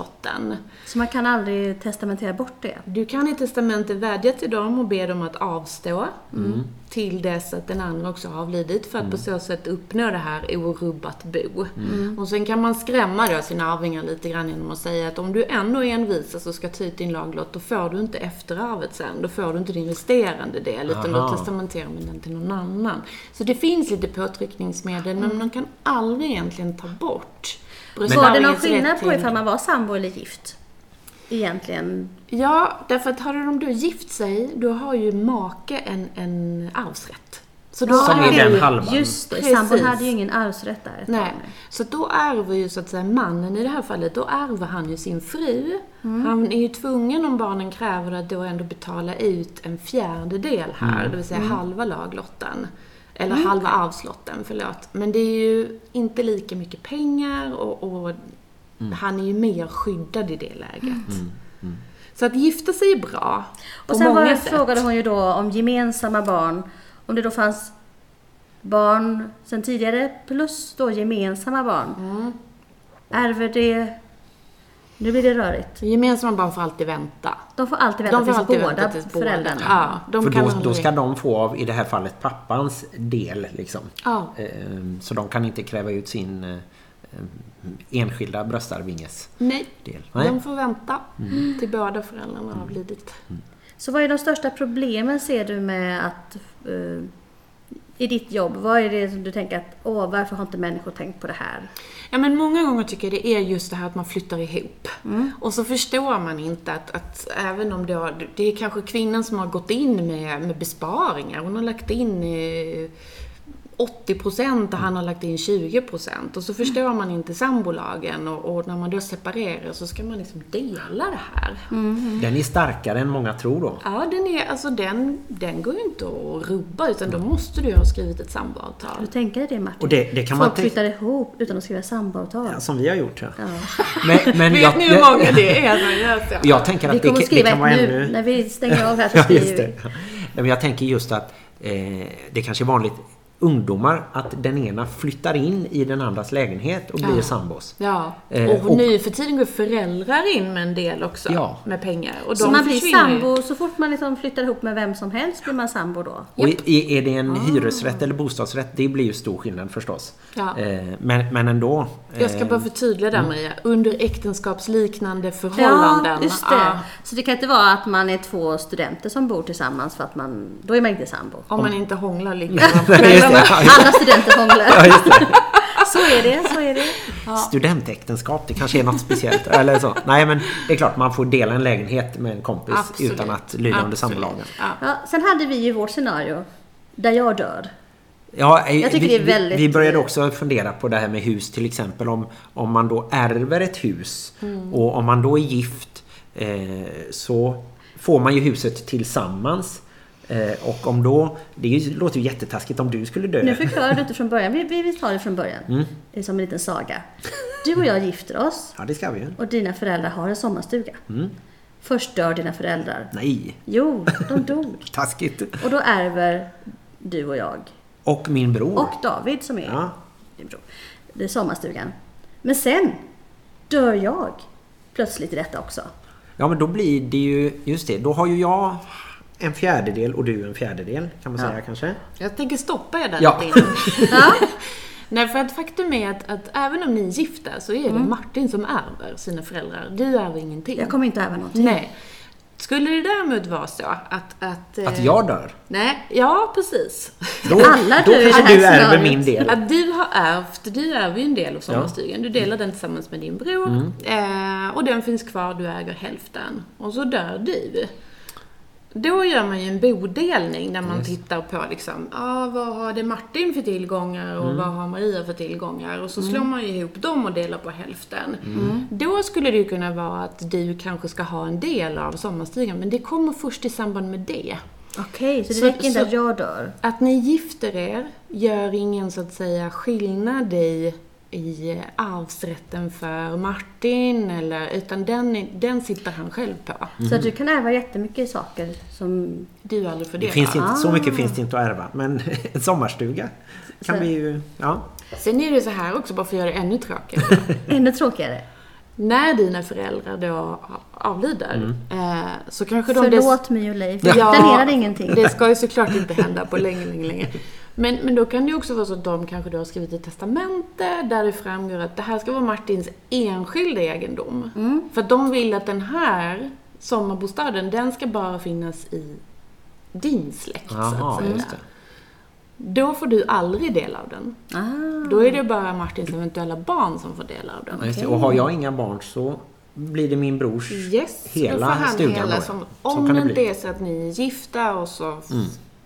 arvslotten. Så man kan aldrig testamentera bort det. Du kan i testamentet vädja till dem och be dem att avstå Mm. till dess att den andra också har avlidit för att på så sätt uppnå det här orubbat bo. Mm. Och sen kan man skrämma då sina arvingar lite grann genom att säga att om du ändå envisas och ska ta ut din laglott, då får du inte efterarvet sen. Då får du inte din resterande del, utan då Aha. testamenterar man den till någon annan. Så det finns lite påtryckningsmedel, men man kan aldrig egentligen ta bort Var det någon skillnad på ifall man var sambo eller gift? Egentligen. Ja, därför att hade de då gift sig, då har ju make en, en arvsrätt. Så då Som är den ju- halvan. Just det, sambon hade ju ingen arvsrätt där Nej, så då ärver ju så att säga mannen i det här fallet, då ärver han ju sin fru. Han är ju tvungen om barnen kräver det att då ändå betala ut en fjärdedel här, det vill säga halva laglotten. Eller halva arvslotten, förlåt. Men det är ju inte lika mycket pengar och, och han är ju mer skyddad i det läget. Så att gifta sig är bra. På Och sen många var, sätt. frågade hon ju då om gemensamma barn. Om det då fanns barn sen tidigare plus då gemensamma barn. Mm. Ärver det... Nu blir det rörigt. Gemensamma barn får alltid vänta. De får alltid vänta De får tills alltid båda vänta tills båda. föräldrarna. Ja, de För kan då, aldrig- då ska de få av, i det här fallet, pappans del. Liksom. Ja. Ehm, Så de kan inte kräva ut sin eh, enskilda bröstarvinges Nej, del. Nej. de får vänta till båda föräldrarna har avlidit. Så vad är de största problemen ser du med att eh, i ditt jobb? Vad är det som du tänker att åh, varför har inte människor tänkt på det här? Ja, men många gånger tycker jag det är just det här att man flyttar ihop. Och så förstår man inte att, att även om det, har, det är kanske kvinnan som har gått in med, med besparingar. Hon har lagt in eh, 80% och han har lagt in 20%. Och så förstår man inte sambolagen och, och när man då separerar så ska man liksom dela det här. Den är starkare än många tror då. Ja, den, är, alltså den, den går ju inte att rubba utan då måste du ju ha skrivit ett samboavtal. Du tänka dig det Martin? Och det- det kan man Folk flyttar ihop utan att skriva samboavtal. Ja, som vi har gjort. Ja. Ja. Men, men Vet jag, ni hur många det är som gör så? jag tänker Vi att det, kommer att skriva det kan vara nu. ännu... När vi stänger av här så Ja, skriver just vi. det. Nej, Men jag tänker just att eh, det kanske är vanligt ungdomar att den ena flyttar in i den andras lägenhet och blir Ja. sambos. Ja, Eh, och, och- nu för tiden går föräldrar in med en del också. Ja. Med pengar. Och Så de man blir försvinner ju. sambo, så fort man liksom flyttar ihop med vem som helst blir man sambo då? Och i- är det en hyresrätt eller bostadsrätt, det blir ju stor skillnad förstås. Ja. Eh, Men, men ändå. Jag ska eh, bara förtydliga där Maria. Under äktenskapsliknande förhållanden. Ja, just det. Ja, Så det kan inte vara att man är två studenter som bor tillsammans för att man, då är man inte sambo. om man inte hånglar lika Ja, just- Alla studenter Ja, hånglar. just det. Så är det, så är det. Studentäktenskap, det kanske är något speciellt. Eller så. Nej, men det är klart man får dela en lägenhet med en kompis Absolut. utan att lyda under sambolagen. Ja. Ja, sen hade vi ju vårt scenario där jag dör. Ja, eh, Jag tycker vi, det är väldigt- vi, vi började också fundera på det här med hus till exempel. Om, om man då ärver ett hus Mm. och om man då är gift eh, så får man ju huset tillsammans. Eh, och om då, det låter ju jättetaskigt om du skulle dö. Nu förklarar du inte från början. Vi, vi, vi tar det från början. Mm. Det är som en liten saga. Du och jag gifter oss Ja, det ska vi ju. och dina föräldrar har en sommarstuga. Mm. Först dör dina föräldrar. Nej, Jo, de dog. taskigt. Och då ärver du och jag Och min bror. och David som är Ja. din bror. Det är sommarstugan. Men sen dör jag plötsligt i detta också. Ja men då blir det ju, just det, då har ju jag en fjärdedel och du en fjärdedel kan man Ja. säga kanske. Jag tänker stoppa er där Ja. lite innan. Nej, för att faktum är att, att även om ni är gifta så är det Martin som ärver sina föräldrar. Du ärver ingenting. jag kommer inte ärva någonting. Nej. Skulle det däremot vara så att... Att, eh, Att jag dör. Nej, ja precis. Då, Alla då kanske du ärver scenariot. min del. Att du har ärvt, du ärver ju en del av sommarstugan. Du delar den tillsammans med din bror. Eh, och den finns kvar, du äger hälften. Och så dör du. Då gör man ju en bodelning där man tittar på liksom, ah, vad har det Martin för tillgångar och vad har Maria för tillgångar? Och så slår man ju ihop dem och delar på hälften. Då skulle det ju kunna vara att du kanske ska ha en del av sommarstugan, men det kommer först i samband med det. Okej, så det Så- räcker inte så- att jag dör? Att ni gifter er gör ingen så att säga skillnad i, i arvsrätten för Martin, eller, utan den, den sitter han själv på. Så att du kan ärva jättemycket saker som... Du aldrig får Det finns inte, så Ah. mycket finns det inte att ärva. Men en sommarstuga kan Så- vi ju... Ja. Sen är det så här också, bara för att göra det ännu tråkigare. Ännu tråkigare. När dina föräldrar då avlider, eh, så kanske de... Förlåt mig och Leif, jag Ja, planerade ingenting. Det ska ju såklart inte hända på länge, länge, länge. Men, men då kan det ju också vara så att de kanske då har skrivit ett testamente där det framgår att det här ska vara Martins enskilda egendom. Mm. För att de vill att den här sommarbostaden, den ska bara finnas i din släkt, så Jaha, att säga. just det. Då får du aldrig del av den. Ah, Då är det bara Martins eventuella barn som får del av den. Just det. Och har jag inga barn så blir det min brors Yes, hela då får han stugan hela då. som, Så Om kan det bli. Mm. är så att ni är gifta och så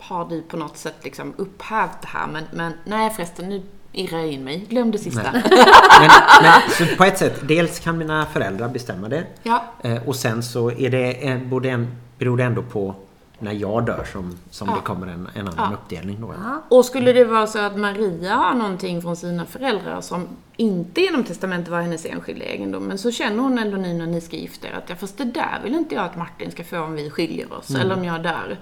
har du på något sätt liksom upphävt det här. Men, men nej förresten, nu irrar jag in mig. Glöm det sista. Men, men så på ett sätt, dels kan mina föräldrar bestämma det. Ja, Eh, och sen så är det, en, beror det ändå på när jag dör som, som Ja. det kommer en, en annan Ja. uppdelning då. och skulle det vara så att Maria har någonting från sina föräldrar som inte genom testamentet var hennes enskilda egendom, men så känner hon ändå nu när ni ska gifta er att ja, fast det där vill inte jag att Martin ska få om vi skiljer oss, Mm. eller om jag dör.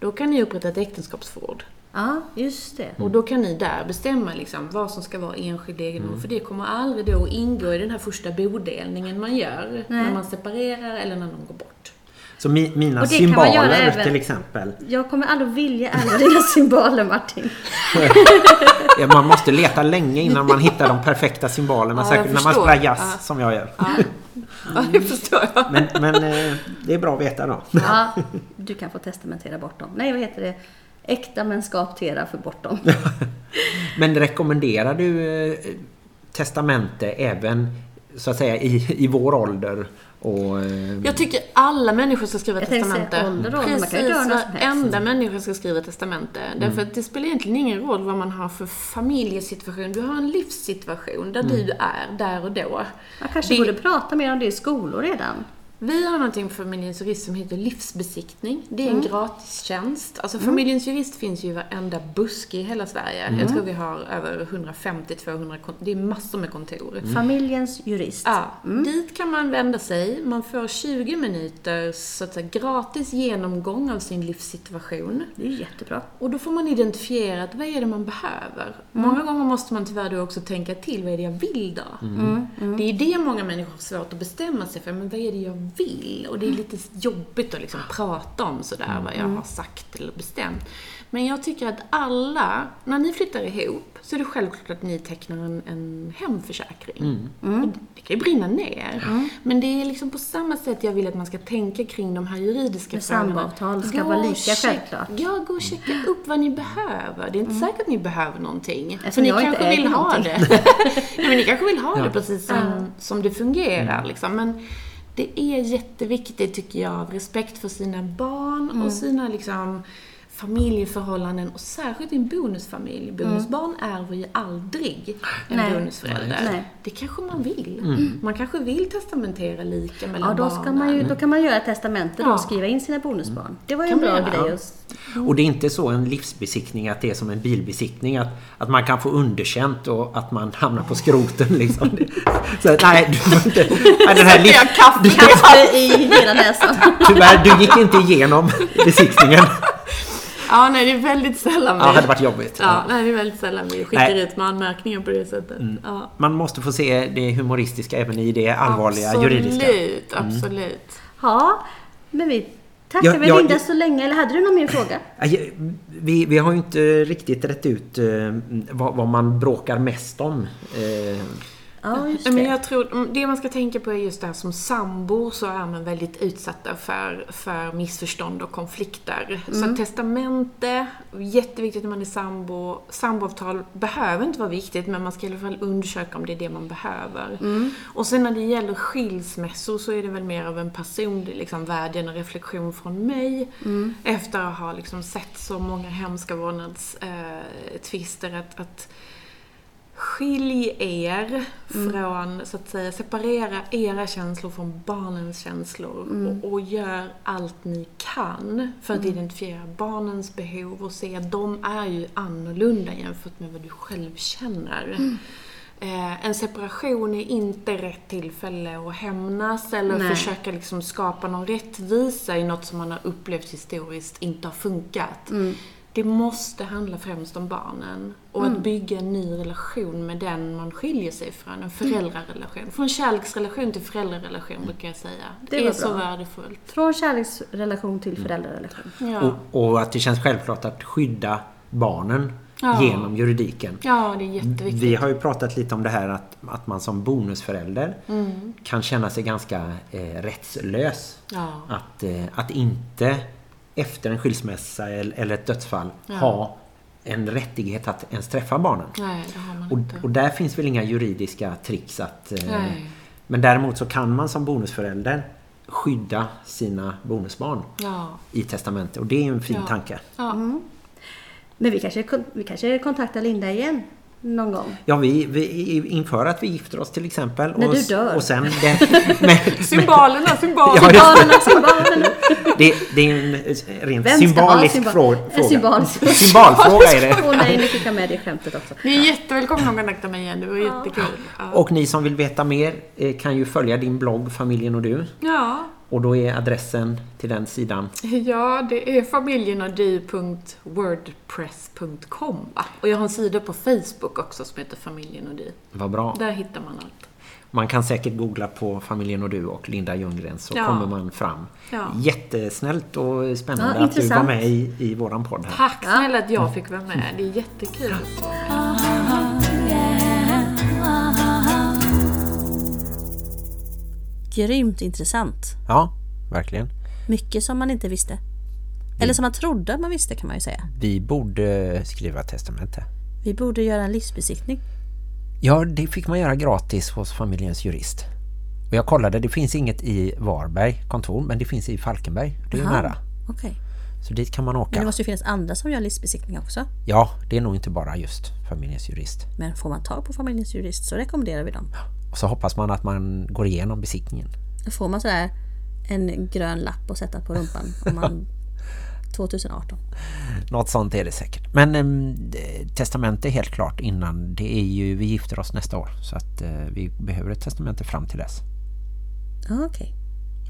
Då kan ni upprätta ett äktenskapsförord. ja, just det. Och då kan ni där bestämma liksom vad som ska vara enskild egendom. För det kommer aldrig då att ingå i den här första bodelningen man gör. När man separerar eller när de går bort. Så mi, mina symboler även- till exempel. Jag kommer aldrig vilja ärva dina symboler Martin. Ja, man måste leta länge innan man hittar de perfekta symbolerna. Ja, särskilt när man spelar jazz Ja. som jag gör. Ja, det förstår jag. Men, men eh, det är bra att veta då. Ja, du kan få testamentera bort dem. Nej, vad heter det? Äkta men skaptera för bort dem. Men rekommenderar du eh, testamente även så att säga i, i vår ålder? Och, eh, Jag tycker alla människor ska skriva Jag tänkte säga testamente. ålder då, Precis, varenda människa ska skriva testamente. Därför att det spelar egentligen ingen roll vad man har för familjesituation. Du har en livssituation där du är där och då. Man kanske Det- borde prata mer om det i skolor redan. Vi har någonting på Familjens Jurist som heter livsbesiktning. Det är en Mm. gratistjänst. Alltså Familjens Jurist finns ju i varenda buske i hela Sverige. Mm. Jag tror vi har över 150-200 kontor. Det är massor med kontor. Familjens jurist. Ja, dit kan man vända sig. Man får 20 minuter så att säga, gratis genomgång av sin livssituation. Det är jättebra. Och då får man identifiera att vad är det man behöver. Många gånger måste man tyvärr då också tänka till, vad är det jag vill då? Det är det många människor har svårt att bestämma sig för, men vad är det jag vill? Och det är lite jobbigt att liksom prata om sådär vad jag har sagt eller bestämt. Men jag tycker att alla, när ni flyttar ihop, så är det självklart att ni tecknar en, en hemförsäkring. Och Det kan ju brinna ner. Men det är liksom på samma sätt jag vill att man ska tänka kring de här juridiska frågorna. samboavtal ska vara lika check- självklart. Ja, gå och checka upp vad ni behöver. Det är inte säkert att ni behöver någonting. För ni kanske vill äger ha någonting. det. ja, men ni kanske vill ha Ja. det precis som, som det fungerar. Liksom. Men det är jätteviktigt, tycker jag, av respekt för sina barn och sina liksom, familjeförhållanden och särskilt i en bonusfamilj. Bonusbarn ärver ju aldrig en Nej. bonusförälder. Nej. Det kanske man vill. Man kanske vill testamentera lika mellan Ja, då, ska barnen. man ju, då kan man göra ett testamente Ja. och skriva in sina bonusbarn. Det var ju Kan en bra grej. att- Och det är inte så en livsbesiktning att det är som en bilbesiktning att, att man kan få underkänt och att man hamnar på skroten liksom. Så nej, du får inte... Nej, den här livs, Kaffe i hela näsan. tyvärr, du gick inte igenom besiktningen. Ja, nej, det är väldigt sällan vi... Ja, det hade varit jobbigt. Ja, nej, det är väldigt sällan vi skickar Nej. Mm. ut med anmärkningar på det sättet. Ja. Man måste få se det humoristiska även i det allvarliga juridiska. Absolut, absolut. Ja, men vi tackar Ja, väl ja, Linda ja. så länge. Eller hade du någon mer fråga? Vi, vi har ju inte riktigt rätt ut eh, vad, vad man bråkar mest om. Eh, Ja, just Ja, Men det. jag tror, mm, det man ska tänka på är just det här som sambo så är man väldigt utsatta för, för missförstånd och konflikter. Så Mm. att testamente, jätteviktigt när man är sambo. Samboavtal behöver inte vara viktigt men man ska i alla fall undersöka om det är det man behöver. Mm. Och sen när det gäller skilsmässor så är det väl mer av en personlig liksom, vädjan och reflektion från mig. Mm. Efter att ha liksom, sett så många hemska vårdnadstvister eh, att, att Skilj er från, så att säga, separera era känslor från barnens känslor och, och gör allt ni kan för att identifiera barnens behov och se att de är ju annorlunda jämfört med vad du själv känner. Eh, en separation är inte rätt tillfälle att hämnas eller Nej. försöka liksom skapa någon rättvisa i något som man har upplevt historiskt inte har funkat. Det måste handla främst om barnen. Och Mm. att bygga en ny relation med den man skiljer sig från. En föräldrarelation. Från kärleksrelation till föräldrarelation brukar jag säga. Det, Det är så bra. värdefullt. Från kärleksrelation till föräldrarelation. Ja, och, och att det känns självklart att skydda barnen Ja. genom juridiken. ja det är jätteviktigt. Vi har ju pratat lite om det här att, att man som bonusförälder Mm. kan känna sig ganska eh, rättslös. Ja. Att, eh, att inte efter en skilsmässa eller, ett dödsfall Ja. ha en rättighet att ens träffa barnen. Nej, det har man Och, inte. och där finns väl inga juridiska tricks att... Eh, Nej. men däremot så kan man som bonusförälder skydda sina bonusbarn Ja. i testamente. Och det är en fin Ja. tanke. Ja. Men vi kanske, vi kanske kontaktar Linda igen någon gång. Ja, vi, vi inför att vi gifter oss till exempel. När och, du dör. Och sen... Det, men, Symbolerna, symbolerna. Ja, Barnen, symbolerna. det, det är en eh, rent symbolisk symbol- fråga. en symbol- Symbolfråga är det. Åh nej, ni fick ha med det i skämtet också. Ni är jättevälkomna att kontakta mig igen. Det var jättekul. Ja. Och ni som vill veta mer eh, kan ju följa din blogg Familjen och du. ja. Och då är adressen till den sidan. Ja, det är familjenogdu.wordpress.com va? Och jag har en sida på Facebook också som heter Familjen och du. Vad bra. Där hittar man allt. Man kan säkert googla på Familjen och du och Linda Ljunggren så Ja. kommer man fram. Ja. Jättesnällt och spännande Ja, att du var med i, i våran podd här. Tack snälla att jag fick vara med. Det är jättekul. Grymt intressant. Ja, verkligen. Mycket som man inte visste. Eller som man trodde man visste kan man ju säga. Vi borde skriva testamente. Vi borde göra en livsbesiktning. Ja, det fick man göra gratis hos familjens jurist. Och jag kollade, det finns inget i Varberg kontor, men det finns i Falkenberg. Det är Aha. nära. Okej. Så dit kan man Men åka. det måste ju finnas andra som gör livsbesiktning också. Ja, det är nog inte bara just familjens jurist. Men får man tag på familjens jurist så rekommenderar vi dem. Och så hoppas man att man går igenom besiktningen. Får man sådär en grön lapp att sätta på rumpan om man 2018. Något sånt är det säkert. Men eh, testament är helt klart innan. Det är ju, vi gifter oss nästa år. Så att eh, vi behöver ett testamente fram till dess. Ja, okej.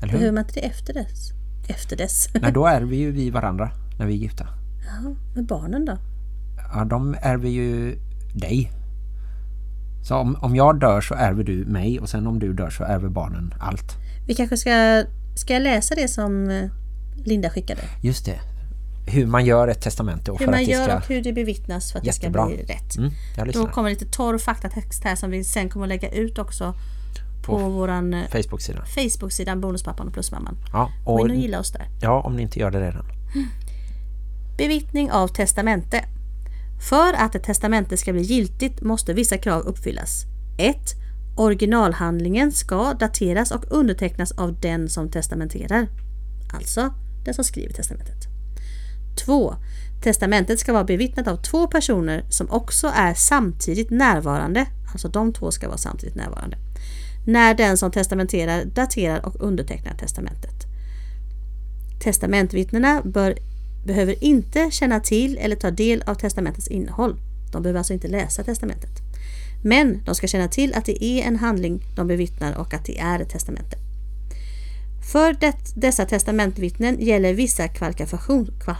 Hur? Behöver man inte det efter dess? Efter dess? Nej, då är vi ju vi varandra när vi är gifta. Ja, med barnen då? Ja, de ärver ju dig. Så om, om jag dör så ärver du mig och sen om du dör så ärver barnen allt. Vi kanske ska... Ska jag läsa det som eh, Linda skickade? Just det. Hur man gör ett testamente och Hur för man att gör ska... och hur det bevittnas för att Jättebra. det ska bli rätt. Mm, Då kommer lite torr faktatext här som vi sen kommer att lägga ut också på, På våran eh, Facebook-sidan. Facebook-sidan Bonuspappan och Plusmamman. Ja, Gå och, in och gilla oss där. ja, om ni inte gör det redan. Bevittning av testamente. För att ett testamente ska bli giltigt måste vissa krav uppfyllas. 1. Originalhandlingen ska dateras och undertecknas av den som testamenterar. Alltså den som skriver testamentet. 2. Testamentet ska vara bevittnat av två personer som också är samtidigt närvarande. Alltså de två ska vara samtidigt närvarande. När den som testamenterar daterar och undertecknar testamentet. Testamentvittnena bör, behöver inte känna till eller ta del av testamentets innehåll. De behöver alltså inte läsa testamentet. Men de ska känna till att det är en handling de bevittnar och att det är ett testamente. För det, dessa testamentvittnen gäller vissa kvalifikation, kval,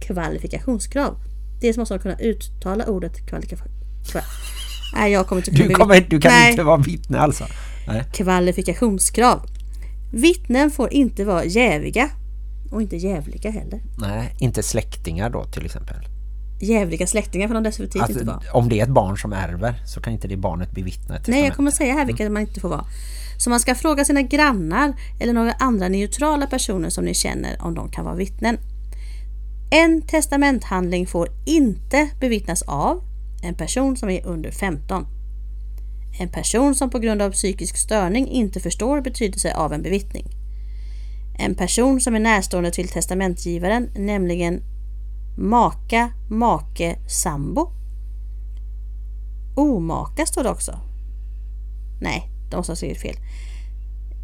kvalifikationskrav. Dels måste de kunna uttala ordet kvalifikation. Nej, jag kommer inte kunna Du, kommer, du kan Nej inte vara vittne alltså. Nej. kvalifikationskrav. Vittnen får inte vara jäviga och inte jävliga heller. Nej, inte släktingar då till exempel. Jävliga släktingar får de definitivt inte vara. Alltså, om det är ett barn som ärver så kan inte det barnet bevittna ett Nej, jag kommer säga här vilka man inte får vara. Så man ska fråga sina grannar eller några andra neutrala personer som ni känner om de kan vara vittnen. En testamenthandling får inte bevittnas av en person som är under 15. En person som på grund av psykisk störning inte förstår betydelsen av en bevittning. En person som är närstående till testamentgivaren, nämligen maka, make, sambo. Omaka står det också. Nej, de måste ha skrivit fel.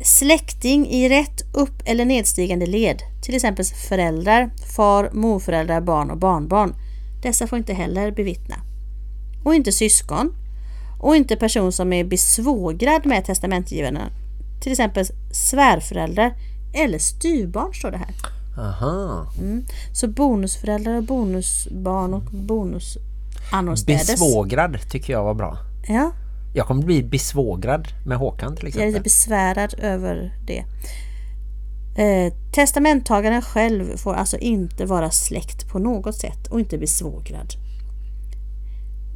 Släkting i rätt upp eller nedstigande led, till exempel föräldrar, far, morföräldrar, barn och barnbarn. Dessa får inte heller bevittna. Och inte syskon. Och inte person som är besvågrad med testamentgivaren, Till exempel svärföräldrar eller styvbarn står det här. Aha. Så bonusföräldrar och bonusbarn och bonus annorstädes. Besvågrad tycker jag var bra. Ja, Jag kommer bli besvågrad med Håkan till jag är lite exempel. besvärad över det. Eh, testamenttagaren själv får alltså inte vara släkt på något sätt och inte besvågrad.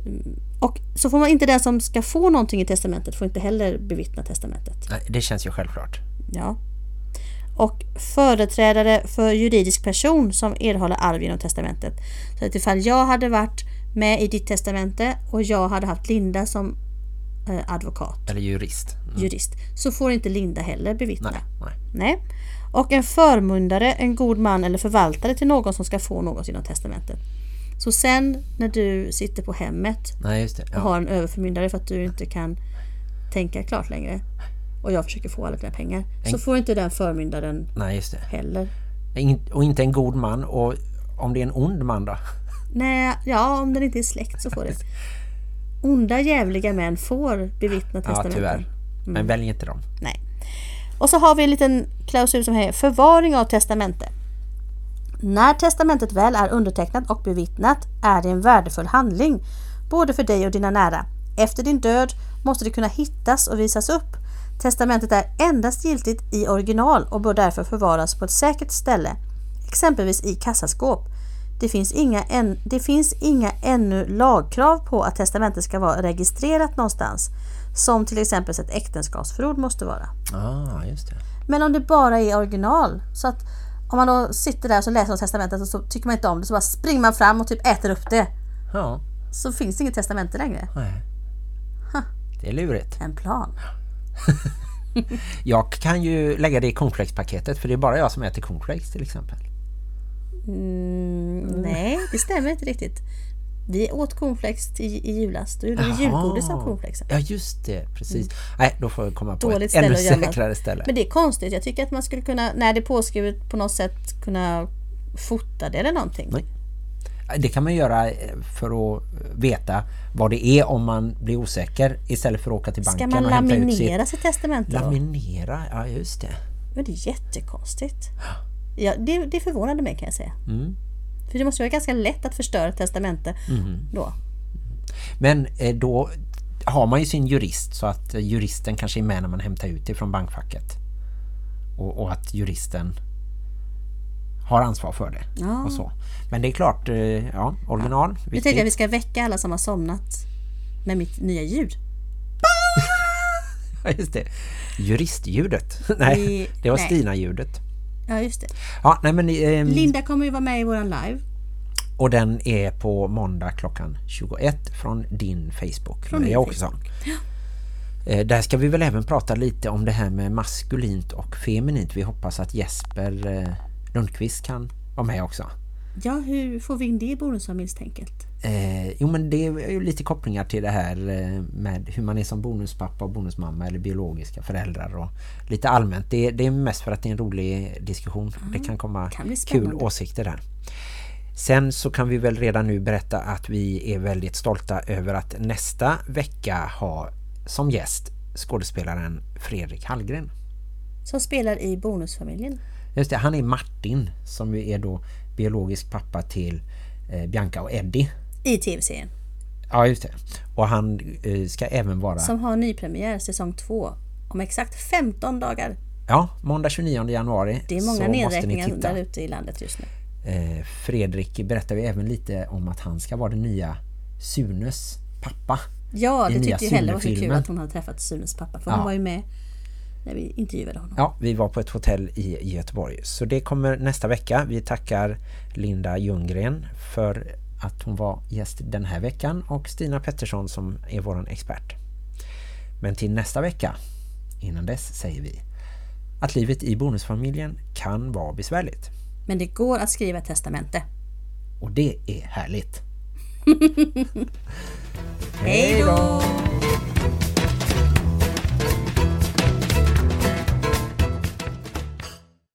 Mm, Och så får man inte den som ska få någonting i testamentet får inte heller bevittna testamentet. Nej, det känns ju självklart. Ja. Och företrädare för juridisk person som erhåller arv genom testamentet. Så att ifall jag hade varit med i ditt testamente och jag hade haft Linda som eh, advokat, Eller jurist. Mm. jurist, så får inte Linda heller bevittna. Nej, nej. Nej. Och en förmyndare, en god man eller förvaltare till någon som ska få något genom testamentet. Så sen när du sitter på hemmet Nej, det. och Ja. har en överförmyndare för att du inte kan tänka klart längre och jag försöker få alla dina pengar så får inte den förmyndaren Nej, just det. heller. In- Och inte en god man. Och om det är en ond man då? Nej, ja om den inte är släkt så får det. Onda jävliga män får bevittna Ja, testamenten. tyvärr. Men välj inte dem. Nej. Och så har vi en liten klausul som heter förvaring av testamente. När testamentet väl är undertecknat och bevittnat är det en värdefull handling, både för dig och dina nära. Efter din död måste det kunna hittas och visas upp. Testamentet är endast giltigt i original och bör därför förvaras på ett säkert ställe, exempelvis i kassaskåp. Det finns inga, än, det finns inga ännu lagkrav på att testamentet ska vara registrerat någonstans, som till exempel ett äktenskapsförord måste vara. Ah, just det. Men om det bara är original, så att om man då sitter där och så läser man testamentet och så tycker man inte om det så bara springer man fram och typ äter upp det. Ja, Så finns det inget testamente längre. nej. Det är lurigt. En plan. Jag kan ju lägga det i cornflakespaketet för det är bara jag som äter cornflakes till exempel. Mm, nej, det stämmer inte riktigt. Vi åt cornflakes i, i julas. Då gjorde vi julgodis av cornflakes. Ja, just det. Precis. Nej, då får jag komma på Mm. Dåligt ett ännu säkrare ställe. Men det är konstigt. Jag tycker att man skulle kunna, när det är påskrivet på något sätt, kunna fota det eller någonting. Nej. Det kan man göra eh, för att veta vad det är om man blir osäker istället för att åka till banken Ska man och ut sitt... laminera sitt testamente då? Laminera, ja just det. Men det är jättekonstigt. Ja, det, det förvånade mig kan jag säga. Mm. För det måste vara ganska lätt att förstöra ett testamente Mm. då. Men eh, då har man ju sin jurist så att eh, juristen kanske är med när man hämtar ut det från bankfacket. Och, och att juristen har ansvar för det. Ja. Och så. Men det är klart, eh, ja, original. Nu tänkte jag att vi ska väcka alla som har somnat med mitt nya ljud. Ja, just det. Juristljudet. Nej, det var. Stina-ljudet. Ja, just det. Ja, nej men... ehm, Linda kommer ju vara med i våran live. Och den är på måndag klockan 21 från din Facebook, Från Maria min Åkesson. Eh, Där ska vi väl även prata lite om det här med maskulint och feminint. Vi hoppas att Jesper eh, Lundqvist kan vara med också. Ja, hur får vi in det i bonusfamiljstänket? Eh, jo men det är ju lite kopplingar till det här eh, med hur man är som bonuspappa och bonusmamma eller biologiska föräldrar och lite allmänt. Det, det är mest för att det är en rolig diskussion. det kan komma kan kul åsikter där. Sen så kan vi väl redan nu berätta att vi är väldigt stolta över att nästa vecka ha som gäst skådespelaren Fredrik Hallgren. Som spelar i bonusfamiljen. Just det, han är Martin som ju är då biologisk pappa till eh, Bianca och Eddie. I tv-serien. Ja, just det. Och han eh, ska även vara... Som har nypremiär säsong 2 om exakt 15 dagar. Ja, måndag 29 januari. Det är många nedräkningar där ute i landet just nu. Eh, Fredrik berättar ju även lite om att han ska vara den nya Sunes pappa. Ja, det tyckte ju Helle var så kul att hon hade träffat Sunes pappa. För Ja. hon var ju med när vi intervjuade honom. Ja, vi var på ett hotell i Göteborg. Så det kommer nästa vecka. Vi tackar Linda Ljunggren för att hon var gäst den här veckan och Stina Pettersson som är våran expert. Men till nästa vecka, innan dess säger vi att livet i bonusfamiljen kan vara besvärligt. Men det går att skriva ett testamente. Och det är härligt. Hej då!